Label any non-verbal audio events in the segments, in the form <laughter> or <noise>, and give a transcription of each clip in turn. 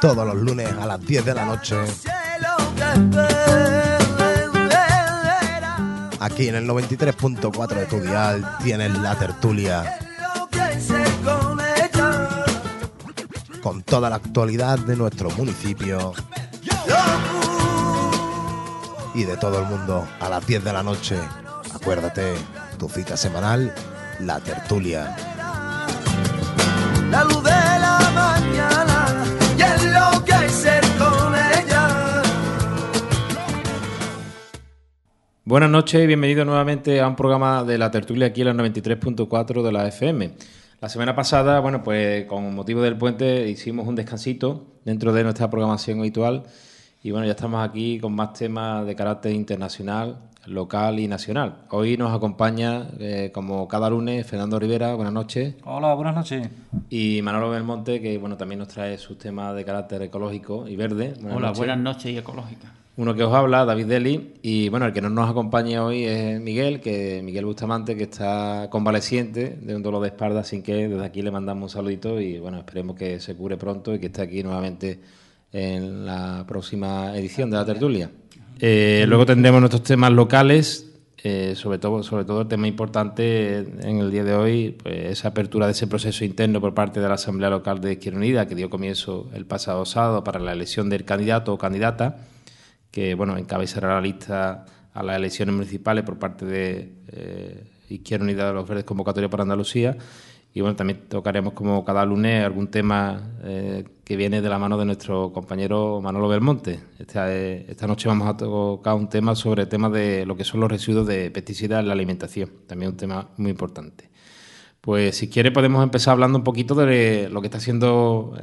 Todos los lunes a las 10 de la noche. Aquí en el 93.4 de tu dial, tienes la tertulia con toda la actualidad de nuestro municipio y de todo el mundo a las 10 de la noche. Acuérdate, tu cita semanal, la tertulia. Buenas noches y bienvenidos nuevamente a un programa de la tertulia aquí en la 93.4 de la FM. La semana pasada, bueno, pues con motivo del puente hicimos un descansito dentro de nuestra programación habitual y bueno, ya estamos aquí con más temas de carácter internacional, local y nacional. Hoy nos acompaña, eh, como cada lunes, Fernando Rivera, buenas noches, Hola, buenas noches. y Manolo Belmonte, que bueno, también nos trae sus temas de carácter ecológico y verde. Buenas Hola, noches. buenas noches y ecológica. Uno que os habla, David Deli, y bueno, el que no nos acompaña hoy es Miguel, que Miguel Bustamante, que está convaleciente de un dolor de espalda, sin que desde aquí le mandamos un saludito y bueno, esperemos que se cure pronto y que esté aquí nuevamente en la próxima edición de la tertulia. Eh, luego tendremos nuestros temas locales, eh, sobre todo sobre todo el tema importante en el día de hoy, pues esa apertura de ese proceso interno por parte de la Asamblea Local de Izquierda Unida, que dio comienzo el pasado sábado para la elección del candidato o candidata que bueno encabezará la lista a las elecciones municipales por parte de eh, Izquierda Unida de los Verdes Convocatoria para Andalucía. Y bueno, también tocaremos como cada lunes algún tema eh, que viene de la mano de nuestro compañero Manolo Belmonte. Esta, eh, noche vamos a tocar un tema sobre el tema de lo que son los residuos de pesticidas en la alimentación. También un tema muy importante. Pues si quiere podemos empezar hablando un poquito de lo que está haciendo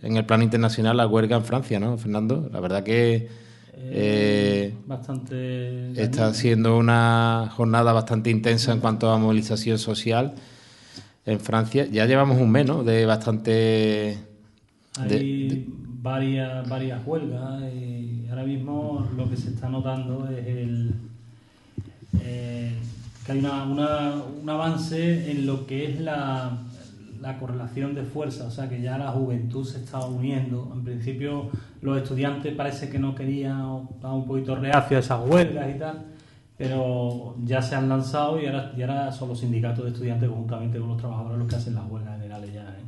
en el plano internacional la huelga en Francia, ¿no, Fernando? La verdad que eh, Bastante. está siendo una jornada bastante intensa en cuanto a movilización social en Francia. Ya llevamos un mes, ¿no? De bastante... Hay de- varias, varias huelgas y ahora mismo lo que se está notando es el, eh, que hay una, una- un avance en lo que es la, la correlación de fuerza, o sea que ya la juventud se está uniendo. En principio los estudiantes parece que no querían, o estaban un poquito reacios a esas huelgas y tal, pero ya se han lanzado y ahora, y son los sindicatos de estudiantes juntamente con los trabajadores los que hacen las huelgas generales ya. ¿eh?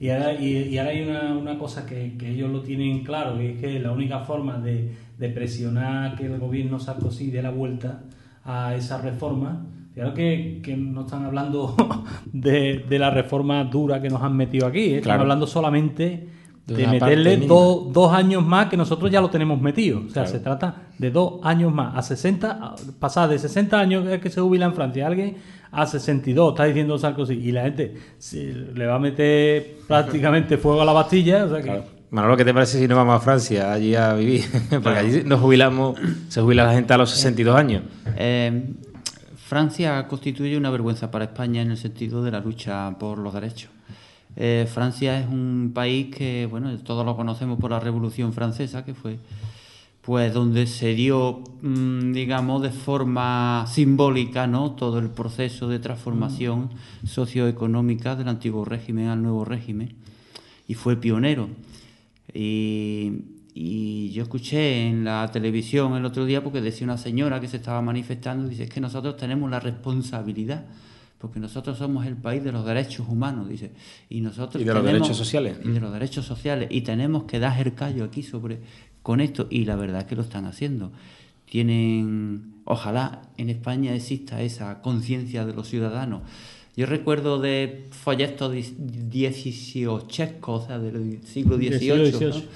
Y ahora, y, y ahora hay una, una cosa que, que ellos lo tienen claro, que es que la única forma de, de presionar que el gobierno Sarkozy dé la vuelta a esa reforma, claro que, que no están hablando <laughs> de, de la reforma dura que nos han metido aquí, ¿eh? están Claro. hablando solamente De meterle dos, años más que nosotros ya lo tenemos metido. O sea, Claro. se trata de dos años más. A 60, a- pasar de 60 años que se jubila en Francia alguien a 62, está diciendo Sarkozy. Y la gente se le va a meter <laughs> prácticamente fuego a la Bastilla. O sea que, Claro. Manolo, ¿qué te parece si nos vamos a Francia allí a vivir? <laughs> Porque allí nos jubilamos, se jubila la gente a los 62 años. Eh, Francia constituye una vergüenza para España en el sentido de la lucha por los derechos. Eh, Francia es un país que, bueno, todos lo conocemos por la Revolución Francesa, que fue pues donde se dio, mm, digamos, de forma simbólica, ¿no? Todo el proceso de transformación socioeconómica del antiguo régimen al nuevo régimen y fue pionero. Y, y yo escuché en la televisión el otro día porque decía una señora que se estaba manifestando, dice, es que nosotros tenemos la responsabilidad, porque nosotros somos el país de los derechos humanos, dice, y nosotros Y de los derechos sociales. Y de los derechos sociales, y tenemos que dar el callo aquí sobre con esto, y la verdad es que lo están haciendo. Tienen, ojalá en España exista esa conciencia de los ciudadanos. Yo recuerdo de folletos dieciochescos, o sea, del siglo XVIII.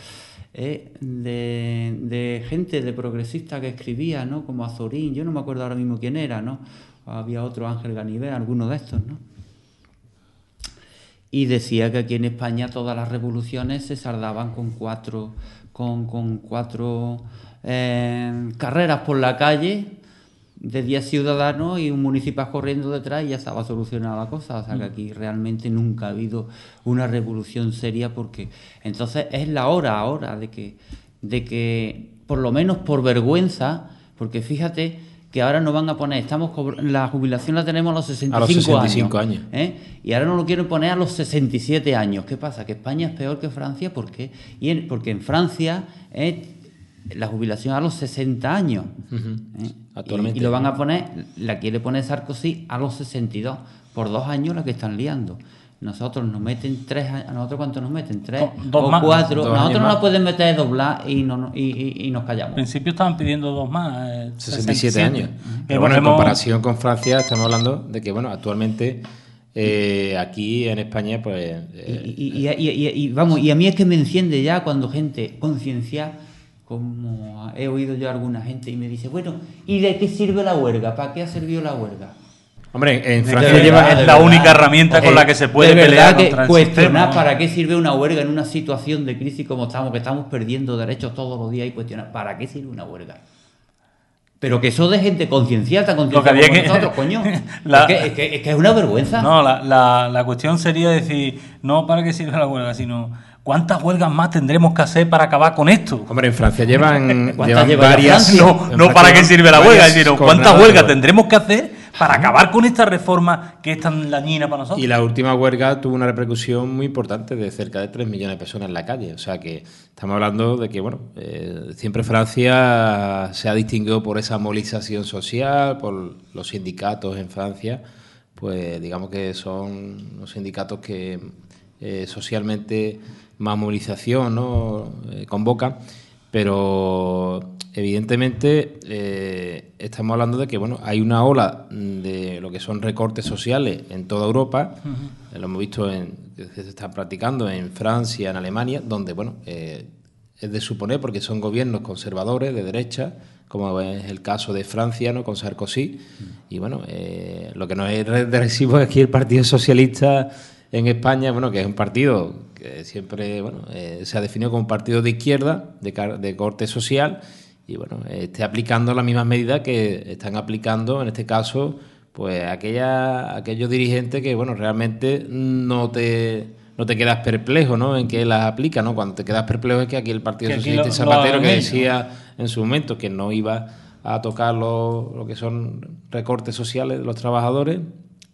Eh, de, de gente, de progresistas que escribía, ¿no? Como Azorín, yo no me acuerdo ahora mismo quién era, ¿no? Había otro Ángel Ganivet, alguno de estos, ¿no? Y decía que aquí en España todas las revoluciones se saldaban con cuatro, con, con cuatro eh, carreras por la calle de 10 ciudadanos y un municipal corriendo detrás y ya estaba solucionada la cosa. O sea que aquí realmente nunca ha habido una revolución seria porque entonces es la hora ahora de que, de que por lo menos por vergüenza, porque fíjate que ahora nos van a poner, estamos la jubilación la tenemos a los 65, A los 65 años. ¿eh? Y ahora nos lo quieren poner a los 67 años. ¿Qué pasa? ¿Que España es peor que Francia? ¿Por qué? Y en- porque en Francia ¿eh? la jubilación a los 60 años. ¿eh? Actualmente. Y, y lo van a poner, la quiere poner Sarkozy a los 62. Por dos años la que están liando. Nosotros nos meten tres años. ¿A nosotros cuánto nos meten? ¿Tres dos o más. cuatro? Dos años nosotros más. nos pueden meter doblar y, no, no- y, y- y nos Al callamos. principio estaban pidiendo dos más. eh, 67 años. Que Pero bueno, en comparación con Francia, estamos hablando de que, bueno, actualmente eh, aquí en España, pues. eh, Y, y- y- y- y- y vamos, y a mí es que me enciende ya cuando gente conciencia, como he oído yo a alguna gente, y me dice, bueno, ¿y de qué sirve la huelga? ¿Para qué ha servido la huelga? hombre, en Francia lleva. es la verdad. única herramienta con la que se puede de verdad pelear que contra el cuestionar sistema. para qué sirve una huelga en una situación de crisis como estamos, que estamos perdiendo derechos todos los días y cuestionar, ¿para qué sirve una huelga? Pero que eso de gente concienciada, concienciada como que- nosotros, coño. <laughs> La- Es, que, es, que, es que es una vergüenza. No, la, la, la cuestión sería decir, no para qué sirve la huelga, sino cuántas huelgas más tendremos que hacer para acabar con esto. Hombre, en Francia llevan, ¿Cuántas llevan lleva ya varias. No, no para qué sirve la huelga, sino cuántas huelgas de- tendremos que hacer para acabar con esta reforma que es tan dañina para nosotros. Y la última huelga tuvo una repercusión muy importante de cerca de 3 millones de personas en la calle. O sea que estamos hablando de que, bueno, eh, siempre Francia se ha distinguido por esa movilización social, por los sindicatos en Francia, pues digamos que son los sindicatos que eh, socialmente más movilización ¿no? Eh, convocan. Pero evidentemente eh, estamos hablando de que bueno hay una ola de lo que son recortes sociales en toda Europa. Lo hemos visto en, que se está practicando en Francia, en Alemania, donde bueno eh, es de suponer porque son gobiernos conservadores de derecha, como es el caso de Francia, ¿no? con Sarkozy. Y bueno, eh, lo que no es de recibo es aquí el Partido Socialista en España, bueno, que es un partido que siempre bueno, eh, se ha definido como un partido de izquierda, de, car- de corte social, y bueno, eh, esté aplicando las mismas medidas que están aplicando, en este caso, pues aquella, aquellos dirigentes que, bueno, realmente no te, no te quedas perplejo, ¿no? En que las aplica, ¿no? Cuando te quedas perplejo es que aquí el Partido Que Socialista lo- Zapatero que decía en su momento que no iba a tocar lo, lo que son recortes sociales de los trabajadores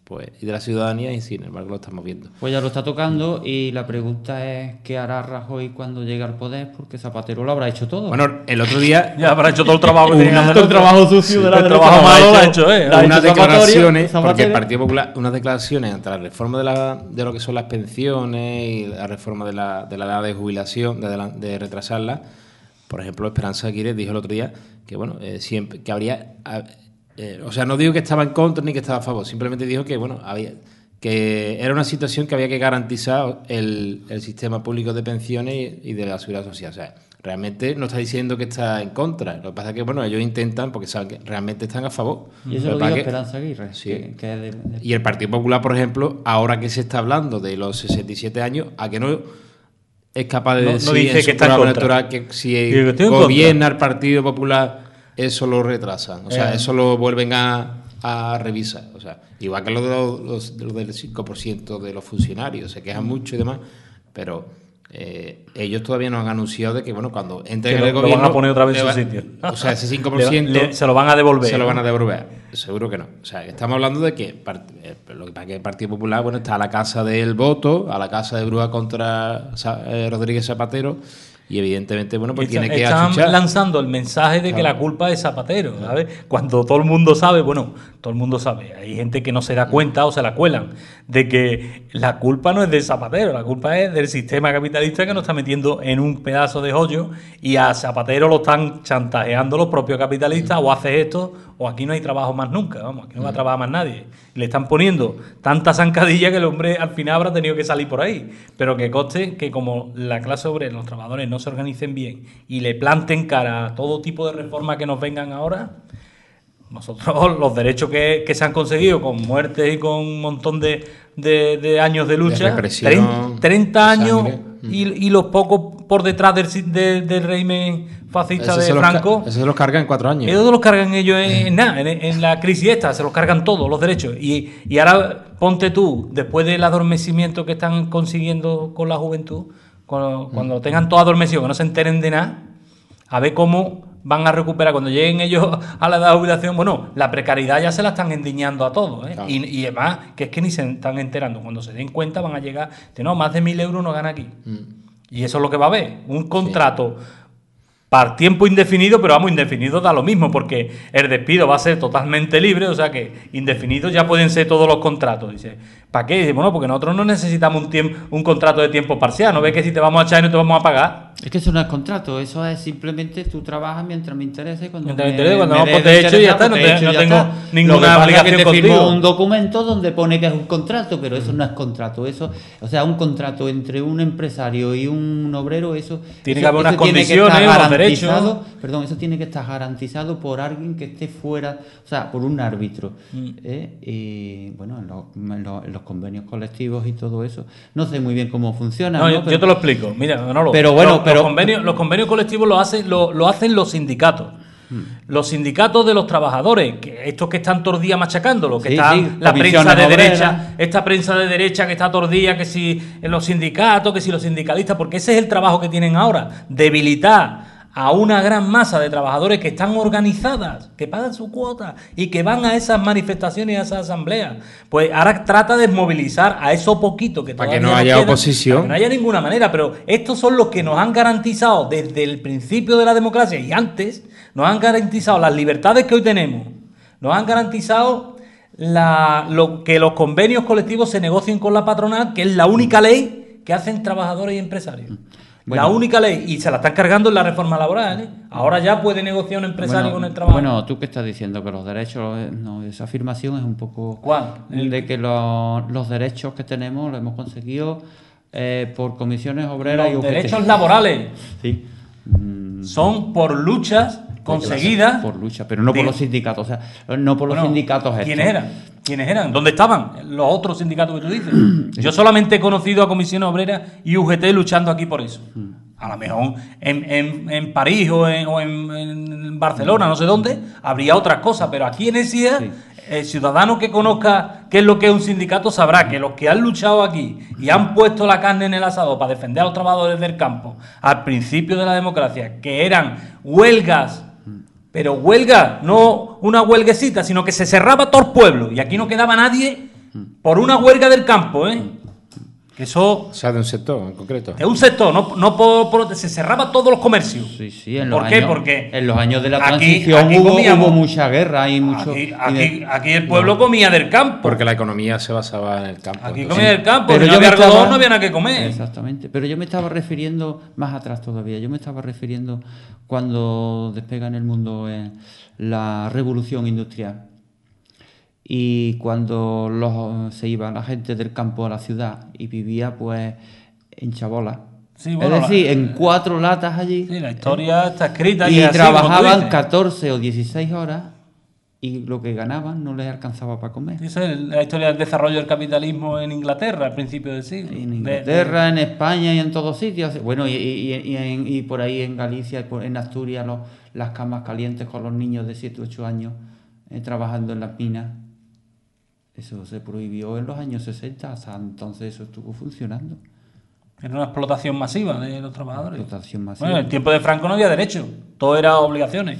pues y de la ciudadanía y sin embargo lo estamos viendo. Pues ya lo está tocando y la pregunta es qué hará Rajoy cuando llegue al poder, porque Zapatero lo habrá hecho todo. Bueno, el otro día <laughs> Ya habrá hecho todo el trabajo que tenía que hacer. el trabajo sucio de la El trabajo malo lo ha hecho- ¿eh? unas declaraciones, porque el Partido Popular, unas declaraciones ante la reforma de, la, de lo que son las pensiones y la reforma de la, de la edad de jubilación, de, retrasarla. Por ejemplo, Esperanza Aguirre dijo el otro día que bueno, eh, siempre que habría, a- eh, o sea, no digo que estaba en contra ni que estaba a favor, simplemente dijo que bueno, había que era una situación que había que garantizar el, el sistema público de pensiones y, y de la seguridad social. O sea, realmente no está diciendo que está en contra. Lo que pasa es que bueno, ellos intentan porque saben que realmente están a favor. Y eso Lo lo que pasa dijo que- Esperanza Aguirre, Sí. que, que es de- de- y el Partido Popular, por ejemplo, ahora que se está hablando de los 67 años, ¿a que no es capaz de No- no decir dice en su que está en contra. electoral que si Dice que estoy en gobierna el Partido Popular, eso lo retrasan? O sea, Eh. eso lo vuelven a, a revisar. O sea, igual que lo, de los, lo del 5% de los funcionarios, se quejan mucho y demás, pero eh, ellos todavía no han anunciado de que, bueno, cuando entren en el lo gobierno... van a poner otra vez en su sitio. <laughs> O sea, ese Le- 5% le- se lo van a devolver. se lo van a devolver. Seguro que no. O sea, estamos hablando de que eh, lo que el Partido Popular bueno, está a la casa del voto, a la casa de Bruja contra eh, Rodríguez Zapatero, y evidentemente, bueno, pues tiene que están achuchar. lanzando el mensaje de que la culpa es Zapatero, ¿sabes? Cuando todo el mundo sabe, bueno, todo el mundo sabe, hay gente que no se da cuenta o se la cuelan de que la culpa no es de Zapatero, la culpa es del sistema capitalista que nos está metiendo en un pedazo de hoyo y a Zapatero lo están chantajeando los propios capitalistas o hace esto o aquí no hay trabajo más nunca, vamos, aquí no va a trabajar más nadie. Le están poniendo tanta zancadilla que el hombre al final habrá tenido que salir por ahí. Pero que conste que como la clase obrera, los trabajadores no se organicen bien y le planten cara a todo tipo de reformas que nos vengan ahora, nosotros <laughs> los derechos que, que se han conseguido con muertes y con un montón de, de- de años de lucha, represión, 30, 30 de años sangre. Y, y los pocos por detrás del, si- de- del régimen fascista Eso de Franco. eso se los cargan en cuatro años. Ellos los cargan ellos en, en nada, en, en la crisis esta, se los cargan todos los derechos. Y, y ahora ponte tú, después del adormecimiento que están consiguiendo con la juventud, cuando, cuando tengan todo adormecido, que no se enteren de nada, a ver cómo van a recuperar cuando lleguen ellos <laughs> a la edad de jubilación. Bueno, la precariedad ya se la están endiñando a todos. ¿eh? Claro. Y, y además, que es que ni se están enterando. Cuando se den cuenta van a llegar, de no, más de mil euros no gana aquí. Y eso es lo que va a haber, un contrato para tiempo indefinido, pero vamos, indefinido da lo mismo, porque el despido va a ser totalmente libre, o sea que indefinidos ya pueden ser todos los contratos. Dice, ¿para qué? Dice, bueno, porque nosotros no necesitamos un, tiempo, un contrato de tiempo parcial, ¿no ves que si te vamos a echar y no te vamos a pagar? Es que eso no es contrato, eso es simplemente tú trabajas mientras me interese. Cuando Mientras me interese, cuando no, te echo y ya está, no te- no tengo está. ninguna Lo pasa es que obligación te firmo un documento donde pone que es un contrato, pero eso no es contrato. Eso, o sea, un contrato entre un empresario y un obrero, eso Tiene eso- que haber unas condiciones, unos derechos. Perdón, eso tiene que estar garantizado por alguien que esté fuera, o sea, por un árbitro. Mm. ¿eh? Y bueno, en los, en los- en los convenios colectivos y todo eso. No sé muy bien cómo funciona. No, ¿no? yo, Pero- yo te lo explico. Mira, Manolo, Pero bueno, pero- los convenios, los convenios colectivos lo hacen, lo, lo hacen los sindicatos. Hmm. Los sindicatos de los trabajadores, que estos que están todos los días machacándolo, que Sí, están sí, la prensa de derecha, esta prensa de derecha que está todos los días, que si en los sindicatos, que si los sindicalistas, porque ese es el trabajo que tienen ahora, debilitar a una gran masa de trabajadores que están organizadas, que pagan su cuota y que van a esas manifestaciones y a esas asambleas. Pues ahora trata de movilizar a eso poquito que Para que no haya oposición. para que no haya ninguna manera, pero estos son los que nos han garantizado desde el principio de la democracia y antes, nos han garantizado las libertades que hoy tenemos, nos han garantizado la- lo, que los convenios colectivos se negocien con la patronal, que es la única ley que hacen trabajadores y empresarios. La única ley, y se la están cargando en la reforma laboral. ¿eh? Ahora ya puede negociar un empresario Bueno, con el trabajo. Bueno, tú que estás diciendo que los derechos, eh, no, esa afirmación es un poco... ¿Cuál? De que los, los derechos que tenemos los hemos conseguido eh, por comisiones obreras y los UGT. derechos laborales Sí. Mm, son por luchas conseguidas. Por lucha, pero no por los sindicatos, o sea, no por los Bueno, sindicatos estos. ¿Quiénes eran? ¿Quiénes eran? ¿Dónde estaban los otros sindicatos que tú dices? <clears throat> Yo solamente he conocido a Comisiones Obreras y UGT luchando aquí por eso. Mm. A lo mejor en, en- en París o, en, o en- en Barcelona, no sé dónde, habría otras cosas, pero aquí en Sí. el ciudadano que conozca qué es lo que es un sindicato sabrá que los que han luchado aquí y han puesto la carne en el asado para defender a los trabajadores del campo al principio de la democracia, que eran huelgas pero huelga, no una huelguecita, sino que se cerraba todo el pueblo y aquí no quedaba nadie por una huelga del campo, ¿eh? Que eso O sea, de un sector en concreto. es un sector, no, no por, por- se cerraba todos los comercios. Sí, sí, en los ¿Por qué? Porque en los años de la aquí- transición aquí hubo, comíamos- hubo mucha guerra y mucho... Aquí, de- aquí- aquí el pueblo comía del campo. Porque la economía se basaba en el campo. Aquí entonces- comía del campo, Pero si no había algodón, estaba- no había nada que comer. Exactamente. Pero yo me estaba refiriendo más atrás todavía. Yo me estaba refiriendo cuando despega en el mundo eh, la revolución industrial y cuando los, se iba la gente del campo a la ciudad y vivía pues en chabola. Sí, bueno, es decir, la- en cuatro latas allí. Sí, la historia está escrita y así, tú trabajaban dices. 14 o 16 horas y lo que ganaban no les alcanzaba para comer. Esa es la historia del desarrollo del capitalismo en Inglaterra al principio del siglo. En De- Inglaterra, en España y en todos sitios. Bueno, y, y- y- y en- y por ahí en Galicia, y en Asturias, los- las camas calientes con los niños de 7 8 años eh, trabajando en las minas. Eso se prohibió en los años 60, hasta entonces eso estuvo funcionando. Era una explotación masiva de los trabajadores. Explotación masiva. Bueno, en el tiempo de Franco no había derecho, todo era obligaciones.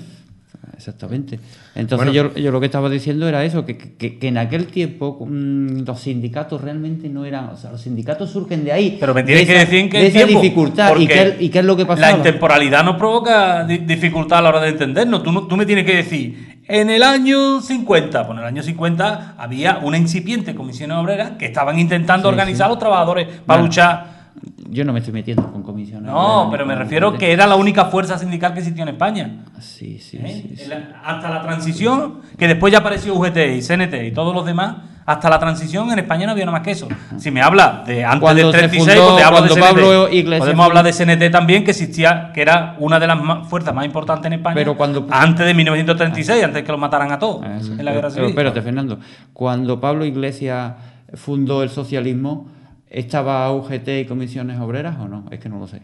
Exactamente. Entonces yo, yo lo que estaba diciendo era eso, que, que- que en aquel tiempo mm, los sindicatos realmente no eran, o sea, los sindicatos surgen de ahí. Pero me de tienes que esa- decir en qué de esa tiempo, dificultad. ¿Y qué, ¿Y qué es lo que La pasaba? intemporalidad nos provoca di- dificultad a la hora de entendernos. Tú, no- tú me tienes que decir, en el año 50, pues en el año 50 había una incipiente comisión obrera que estaban intentando Sí, organizar sí. a los trabajadores para Bueno, luchar. Yo no me estoy metiendo con comisiones. No, pero me refiero que era la única fuerza sindical que existía en España. Sí, sí, ¿eh? sí, sí. Hasta la transición, que después ya apareció UGT y CNT y todos los demás, hasta la transición en España no había nada más que eso. Si me habla de antes Cuando del se 36, fundó- pues te hablo de CNT. Pablo Iglesias Podemos hablar de CNT también, que existía, que era una de las más- fuerzas más importantes en España Pero cuando- antes de 1936, antes de que los mataran a todos Ah, en la Pero- guerra pero civil. espérate, Fernando. Cuando Pablo Iglesias fundó el socialismo, ¿Estaba UGT y comisiones obreras o no? Es que no lo sé.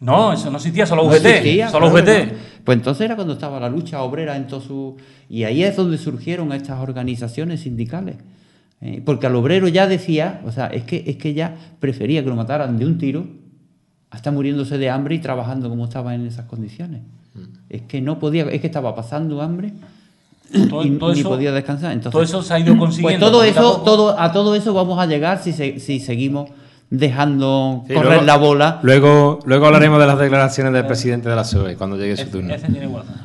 No, eso no existía, solo No UGT. existía, solo claro, UGT. ¿no? Pues entonces era cuando estaba la lucha obrera en todo su... Y ahí es donde surgieron estas organizaciones sindicales. Eh, porque al obrero ya decía, o sea, es que, es que ya prefería que lo mataran de un tiro hasta muriéndose de hambre y trabajando como estaba en esas condiciones. Mm. Es que no podía, es que estaba pasando hambre Todo- y todo ni eso- podía descansar. Entonces, todo eso se ha ido Pues consiguiendo. todo poquito a eso, todo, a todo eso vamos a llegar si, se- si seguimos dejando Sí, correr luego- la bola. Luego, luego hablaremos de las declaraciones del presidente de la SOE cuando llegue su turno.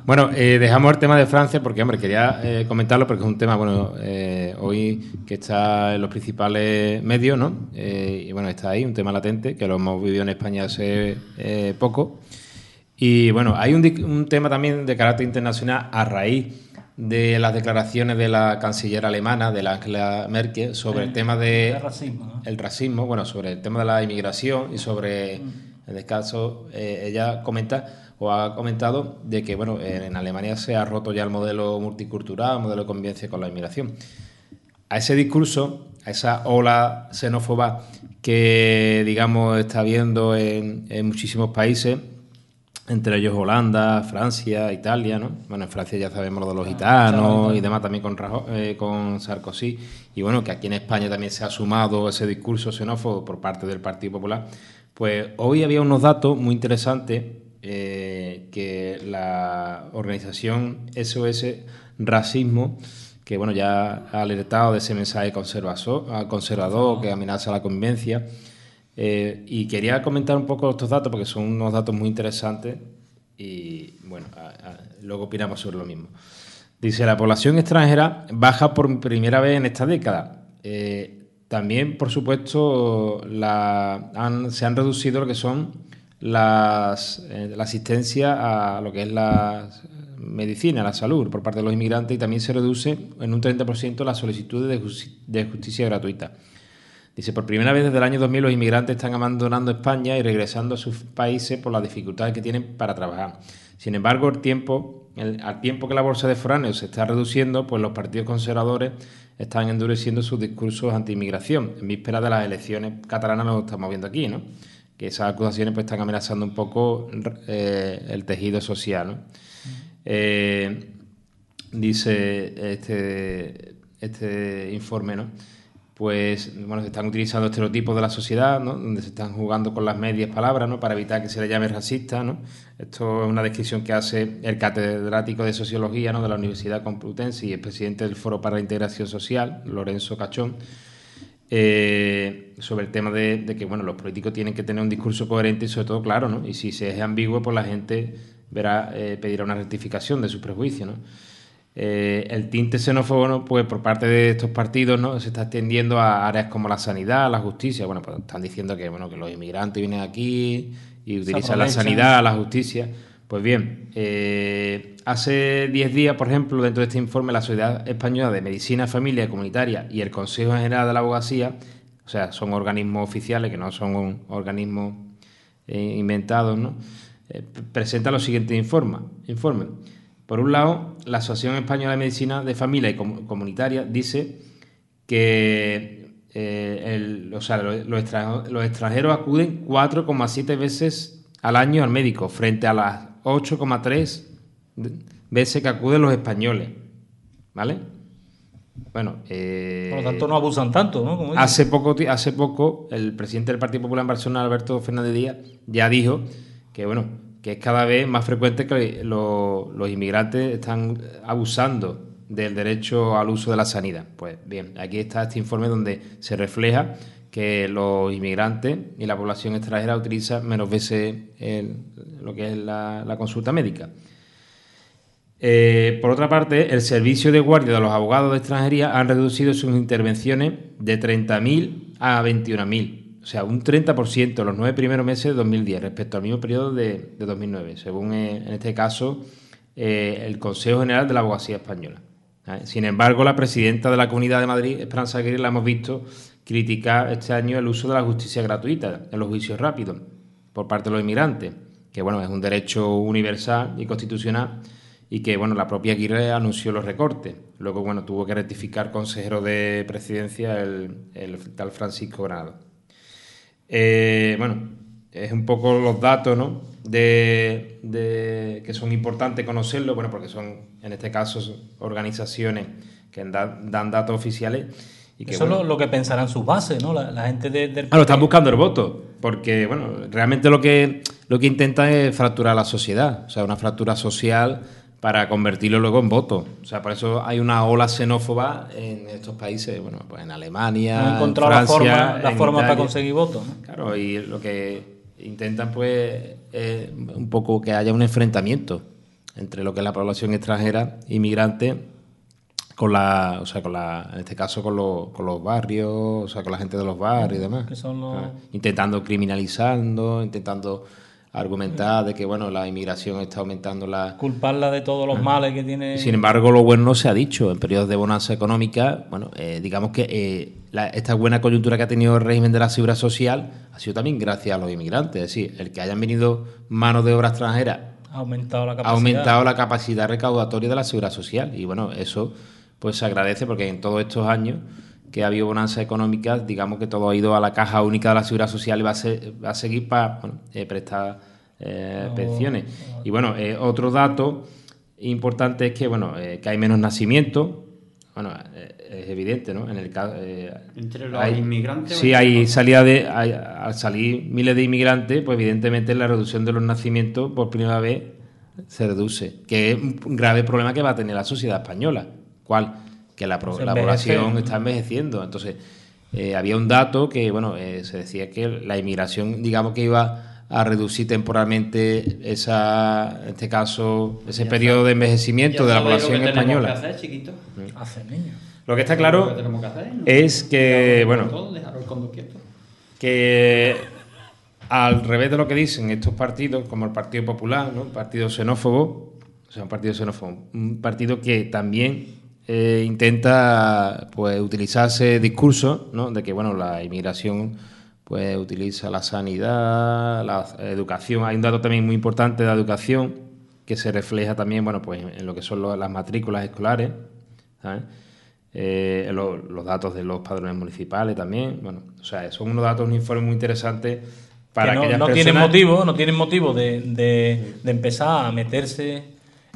Bueno, eh, dejamos el tema de Francia porque, hombre, quería eh, comentarlo porque es un tema, bueno, eh, hoy que está en los principales medios, ¿no? Eh, y bueno, está ahí, un tema latente que lo hemos vivido en España hace eh, poco. Y bueno, hay un, un tema también de carácter internacional a raíz de las declaraciones de la canciller alemana, de la Angela Merkel, sobre el tema de El racismo, ¿no? el racismo, bueno, sobre el tema de la inmigración y sobre, en este caso, eh, ella comenta o ha comentado de que, bueno, en Alemania se ha roto ya el modelo multicultural, el modelo de convivencia con la inmigración. A ese discurso, a esa ola xenófoba que, digamos, está habiendo en, en muchísimos países, entre ellos Holanda, Francia, Italia, ¿no? Bueno, en Francia ya sabemos lo de los gitanos y demás, también con, Rajo- eh, con Sarkozy. Y bueno, que aquí en España también se ha sumado ese discurso xenófobo por parte del Partido Popular. Pues hoy había unos datos muy interesantes eh, que la organización SOS Racismo, que bueno, ya ha alertado de ese mensaje conservador que amenaza la convivencia. Eh, y quería comentar un poco estos datos porque son unos datos muy interesantes y bueno, luego opinamos sobre lo mismo. Dice, la población extranjera baja por primera vez en esta década. Eh, también, por supuesto, la- han- se han reducido lo que son las, eh, la asistencia a lo que es la medicina, la salud por parte de los inmigrantes y también se reduce en un 30% las solicitudes de justicia gratuita. Dice, por primera vez desde el año 2000 los inmigrantes están abandonando España y regresando a sus países por las dificultades que tienen para trabajar. Sin embargo, el tiempo, el- al tiempo que la bolsa de foráneos se está reduciendo, pues los partidos conservadores están endureciendo sus discursos anti-inmigración. En vísperas de las elecciones catalanas lo estamos viendo aquí, ¿no? Que esas acusaciones pues están amenazando un poco eh, el tejido social, ¿no? Eh, dice este, este informe, ¿no? Pues bueno, se están utilizando estereotipos de la sociedad, ¿no? Donde se están jugando con las medias palabras, ¿no? Para evitar que se le llame racista, ¿no? Esto es una descripción que hace el catedrático de Sociología, ¿no? De la Universidad Complutense y el presidente del Foro para la Integración Social, Lorenzo Cachón, eh, sobre el tema de, que bueno los políticos tienen que tener un discurso coherente y sobre todo claro, ¿no? Y si se es ambiguo, pues la gente verá, eh, pedirá una rectificación de sus prejuicios, ¿no? Eh, el tinte xenófobo, ¿no? pues por parte de estos partidos, ¿no? Se está extendiendo a áreas como la sanidad, la justicia. Bueno, pues están diciendo que bueno que los inmigrantes vienen aquí y utilizan la sanidad, la justicia. Pues bien, eh, hace 10 días, por ejemplo, dentro de este informe, la Sociedad Española de Medicina Familia Comunitaria y el Consejo General de la Abogacía, o sea, son organismos oficiales que no son un- organismos eh, inventados, ¿no? Eh, presenta los siguientes informa- informes. Por un lado, la Asociación Española de Medicina de Familia y Com- Comunitaria dice que eh, el- o sea, los, los extra- los extranjeros acuden 4,7 veces al año al médico, frente a las 8,3 de- veces que acuden los españoles. ¿Vale? Bueno, eh, Por lo tanto, no abusan tanto, ¿no? Como. Hace poco, hace poco, el presidente del Partido Popular en Barcelona, Alberto Fernández Díaz, ya dijo que bueno, que es cada vez más frecuente que lo- los inmigrantes están abusando del derecho al uso de la sanidad. Pues bien, aquí está este informe donde se refleja que los inmigrantes y la población extranjera utilizan menos veces lo que es la, la consulta médica. Eh, por otra parte, el servicio de guardia de los abogados de extranjería han reducido sus intervenciones de 30.000 a 21.000. O sea, un 30% en los nueve primeros meses de 2010 respecto al mismo periodo de, de 2009, según eh, en este caso eh, el Consejo General de la Abogacía Española. Sin embargo, la presidenta de la Comunidad de Madrid, Esperanza Aguirre, la hemos visto criticar este año el uso de la justicia gratuita en los juicios rápidos por parte de los inmigrantes, que bueno, es un derecho universal y constitucional y que bueno, la propia Aguirre anunció los recortes. Luego bueno, tuvo que rectificar consejero de presidencia el tal Francisco Granado. Eh, bueno, es un poco los datos, ¿no? De, de- que son importantes conocerlos, bueno, porque son, en este caso, organizaciones que da- dan datos oficiales. Y que, Eso es bueno, lo, lo que pensarán sus bases, ¿no? La, la gente de- del Ah, lo están buscando el voto, porque bueno, realmente lo que lo que intenta es fracturar la sociedad, o sea, una fractura social para convertirlo luego en voto. O sea, por eso hay una ola xenófoba en estos países, bueno, pues en Alemania, Han en encontrado la Francia, forma, la en forma para conseguir votos. ¿no? Claro, y lo que intentan pues es un poco que haya un enfrentamiento entre lo que es la población extranjera, inmigrante, con la, o sea, con la, en este caso con, los- con los barrios, o sea, con la gente de los barrios y demás. Que son los- Intentando criminalizando, intentando argumentar de que bueno la inmigración está aumentando la Culparla de todos los males que tiene. sin embargo, lo bueno no se ha dicho. En periodos de bonanza económica, bueno, eh, digamos que eh, la- esta buena coyuntura que ha tenido el régimen de la seguridad social ha sido también gracias a los inmigrantes. Es decir, el que hayan venido manos de obra extranjera ha aumentado la ha capacidad. aumentado la capacidad recaudatoria de la seguridad social. Y bueno, eso pues se agradece porque en todos estos años que ha habido bonanza económica, digamos que todo ha ido a la caja única de la seguridad social y va a, ser- va a seguir para bueno, eh, prestar eh, pensiones. Y bueno, eh, otro dato importante es que bueno que hay menos nacimientos. Bueno, es evidente, ¿no? En el caso Entre los inmigrantes, Sí, ¿o hay salida de hay- al salir miles de inmigrantes, pues evidentemente la reducción de los nacimientos por primera vez se reduce, que es un grave problema que va a tener la sociedad española. ¿Cuál? Que la, pro- población está envejeciendo. Entonces, eh, había un dato que, bueno, eh, se decía que la inmigración, digamos que iba a reducir temporalmente esa, en este caso, ese Ya periodo de Ya envejecimiento de la población lo española. que hacer, chiquito. Hace niños. Lo que está Lo claro que tenemos que hacer, ¿no? es que, bueno, todo, que al revés de lo que dicen estos partidos, como el Partido Popular, ¿no? un partido xenófobo, o sea, un partido xenófobo, un partido que también eh, intenta pues utilizarse discurso ¿no? de que bueno la inmigración pues utiliza la sanidad, la educación, hay un dato también muy importante de la educación que se refleja también bueno pues en, lo que son lo- las matrículas escolares, ¿sabes? Eh, lo- los datos de los padrones municipales también. Bueno, o sea, son unos datos, un informe muy interesante para que no, no tienen motivo, no tienen motivo de, de- de empezar a meterse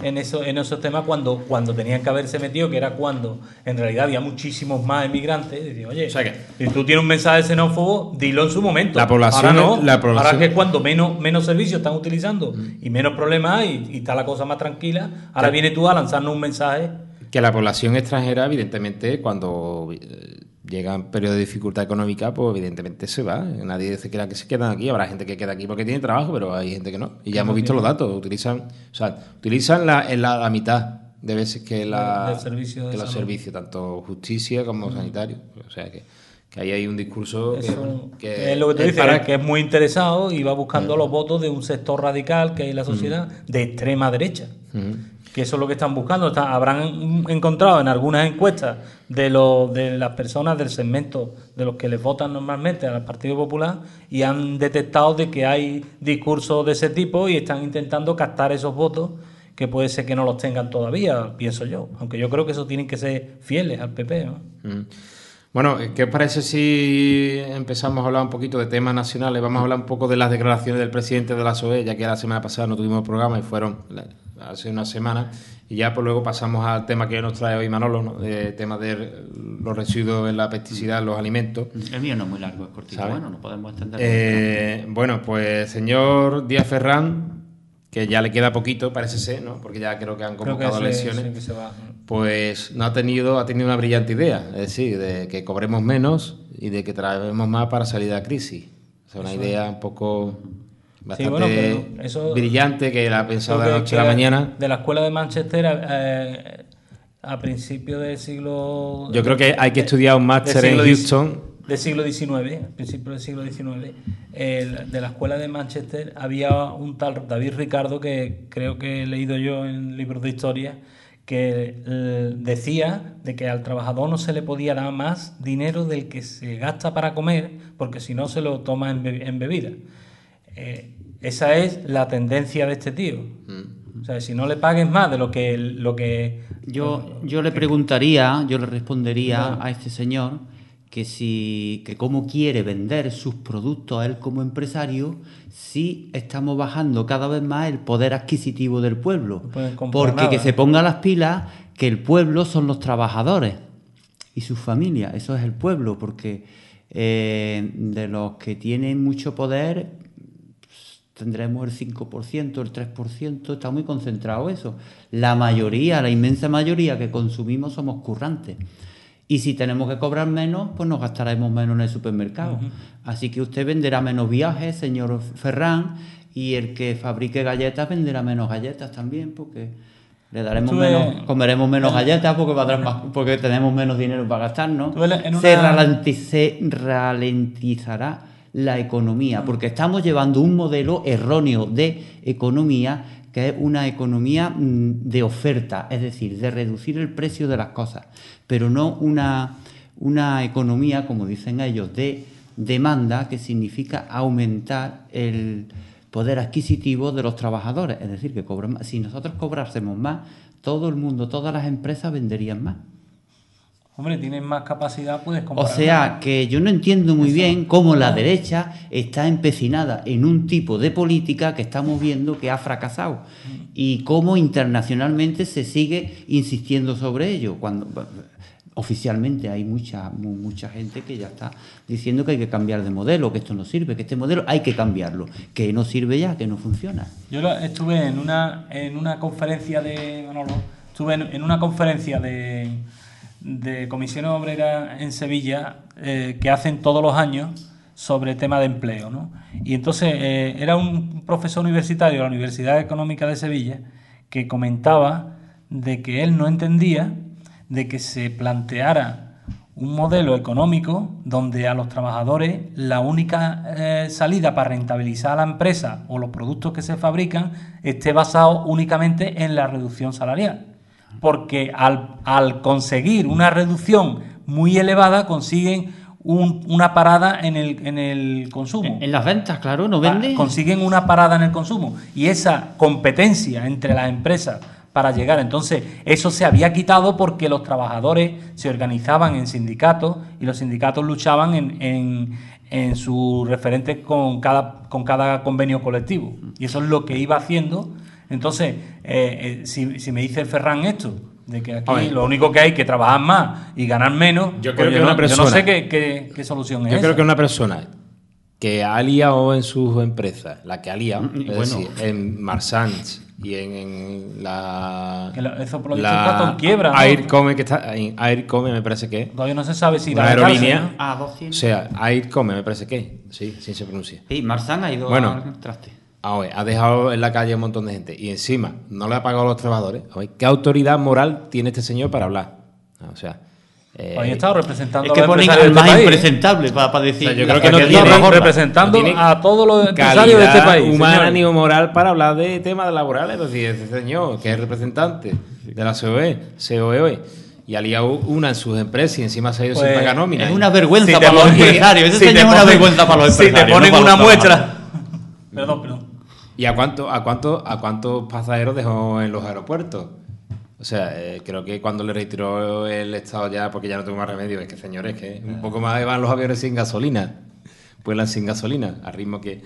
en, eso, en esos temas cuando, cuando tenían que haberse metido, que era cuando en realidad había muchísimos más emigrantes. Y decía, oye, O sea que- si tú tienes un mensaje xenófobo, dilo en su momento. La población ahora no, la población- Mm. ahora que es cuando menos, menos servicios están utilizando y menos problemas hay y, está la cosa más tranquila, ahora Sí. viene tú a lanzarnos un mensaje. Que la población extranjera, evidentemente, cuando eh, llegan periodos de dificultad económica, pues evidentemente se va. Nadie se queda que se quedan aquí. Habrá gente que queda aquí porque tiene trabajo, pero hay gente que no. Y ya hemos visto los datos. Utilizan, o sea, utilizan la, en la, la mitad de veces que, la, servicio que los servicios, tanto justicia como sanitario. O sea que, que ahí hay un discurso que, Eso, que es lo que tú es dices, para- que es muy interesado y va buscando los votos de un sector radical que hay en la sociedad de extrema derecha. Que eso es lo que están buscando. Está- habrán encontrado en algunas encuestas de, los de las personas del segmento de los que les votan normalmente al Partido Popular y han detectado de que hay discursos de ese tipo y están intentando captar esos votos que puede ser que no los tengan todavía, pienso yo. Aunque yo creo que eso tienen que ser fieles al PP. Mm. Bueno, ¿qué os parece si empezamos a hablar un poquito de temas nacionales? Vamos a hablar un poco de las declaraciones del presidente de la SOE, ya que la semana pasada no tuvimos programa y fueron hace una semana. Y ya pues luego pasamos al tema que nos trae hoy Manolo, ¿no? de tema de los residuos en la pesticidad en los alimentos. El mío no es muy largo, es cortito. ¿Sabe? Bueno, no podemos extender. Eh, bueno, pues señor Díaz Ferrán, que ya le queda poquito, parece ser, ¿no? Porque ya creo que han que convocado elecciones. que se va. Pues no ha tenido, ha tenido una brillante idea, es decir, de que cobremos menos y de que traemos más para salir de la crisis. O sea, una idea un poco bastante bueno, pero eso- brillante que la ha pensado de la noche a la mañana. De la escuela de Manchester eh, a principios del siglo. Yo creo que hay que estudiar un máster en Houston. Del siglo XIX, a principios del siglo XIX. el- de la escuela de Manchester había un tal David Ricardo que creo que he leído yo en libros de historia que eh, decía de que al trabajador no se le podía dar más dinero del que se gasta para comer porque si no se lo toma en, be- en bebida. Eh, esa es la tendencia de este tío. Mm. O sea, si no le pagues más de lo que lo que Yo, yo le preguntaría, yo le respondería a este señor que si que cómo quiere vender sus productos a él como empresario si estamos bajando cada vez más el poder adquisitivo del pueblo. No Porque que se ponga las pilas que el pueblo son los trabajadores y sus familias, eso es el pueblo, porque eh, de los que tienen mucho poder tendremos el 5%, el 3%, está muy concentrado eso. La mayoría, la inmensa mayoría que consumimos somos currantes. Y si tenemos que cobrar menos, pues nos gastaremos menos en el supermercado. Así que usted venderá menos viajes, señor Ferran, y el que fabrique galletas venderá menos galletas también, porque le daremos Estuve- menos, comeremos menos galletas porque, va a dar más- porque tenemos menos dinero para gastarnos. En Se, una- ralenti- se ralentizará la economía, porque estamos llevando un modelo erróneo de economía que es una economía mm, de oferta, es decir, de reducir el precio de las cosas, pero no una, una economía, como dicen ellos, de demanda, que significa aumentar el poder adquisitivo de los trabajadores, es decir, que cobran más. Si nosotros cobrásemos más, todo el mundo, todas las empresas venderían más. Hombre, tienes más capacidad, puedes O comprar. sea, que yo no entiendo muy bien cómo la derecha está empecinada en un tipo de política que estamos viendo que ha fracasado y cómo internacionalmente se sigue insistiendo sobre ello. Cuando oficialmente hay mucha mu- mucha gente que ya está diciendo que hay que cambiar de modelo, que esto no sirve, que este modelo hay que cambiarlo, que no sirve ya, que no funciona. Yo estuve en una, en una conferencia de. Manolo, estuve en, en una conferencia de, de comisiones obreras en Sevilla eh, que hacen todos los años sobre tema de empleo. ¿no? Y entonces eh, era un profesor universitario de la Universidad Económica de Sevilla que comentaba de que él no entendía de que se planteara un modelo económico donde a los trabajadores la única eh, salida para rentabilizar a la empresa o los productos que se fabrican esté basado únicamente en la reducción salarial. Porque al, al conseguir una reducción muy elevada consiguen un- una parada en el, en el consumo. En las ventas, claro, no Pa- vende. Consiguen una parada en el consumo. Y esa competencia entre las empresas para llegar. Entonces, eso se había quitado porque los trabajadores se organizaban en sindicatos y los sindicatos luchaban en, en, en sus referentes con cada, con cada convenio colectivo. Y eso es lo que iba haciendo. Entonces, eh, eh, si, si me dice Ferran esto, de que aquí Oye. lo único que hay es que trabajar más y ganar menos, Yo pues creo que no, una yo no persona- sé qué, qué- qué solución es Yo creo esa. que una persona que ha liado en sus empresas, la que ha liado, Mm, es bueno. decir, en Marsans y en, en la. Que lo- eso por lo visto está todo en quiebra, ¿no? Aircome, que está. en Aircome, me parece que. Todavía no se sabe si Una va a la aerolínea. A O 200. sea, Aircome, me parece que. Sí, sí se pronuncia. Sí, Marsan ha ido Bueno. al traste. Ah, oye, ha dejado en la calle a un montón de gente y encima no le ha pagado a los trabajadores. Oye, ¿Qué autoridad moral tiene este señor para hablar? Ah, O sea, eh, Hoy he estado representando Es a que los ponen empresarios al este más país. impresentable para, para decir. O sea, yo creo que no cosas tiene representando No tiene a todos los empresarios de este país. humana señor. ni moral para hablar de temas laborales. Es decir, este señor, que es representante de la COE, COE, y ha liado una en sus empresas y encima se ha ido Pues, sin pagar nómina. Es una vergüenza Si para los ponen- empresarios. Ese si señor es una vergüenza para los Si te empresarios. ponen no una muestra. <laughs> Perdón, perdón. ¿Y a cuánto, a cuánto, a cuántos pasajeros dejó en los aeropuertos? O sea, eh, creo que cuando le retiró el Estado ya, porque ya no tuvo más remedio, es que señores, que un poco más van los aviones sin gasolina, vuelan sin gasolina, a ritmo que...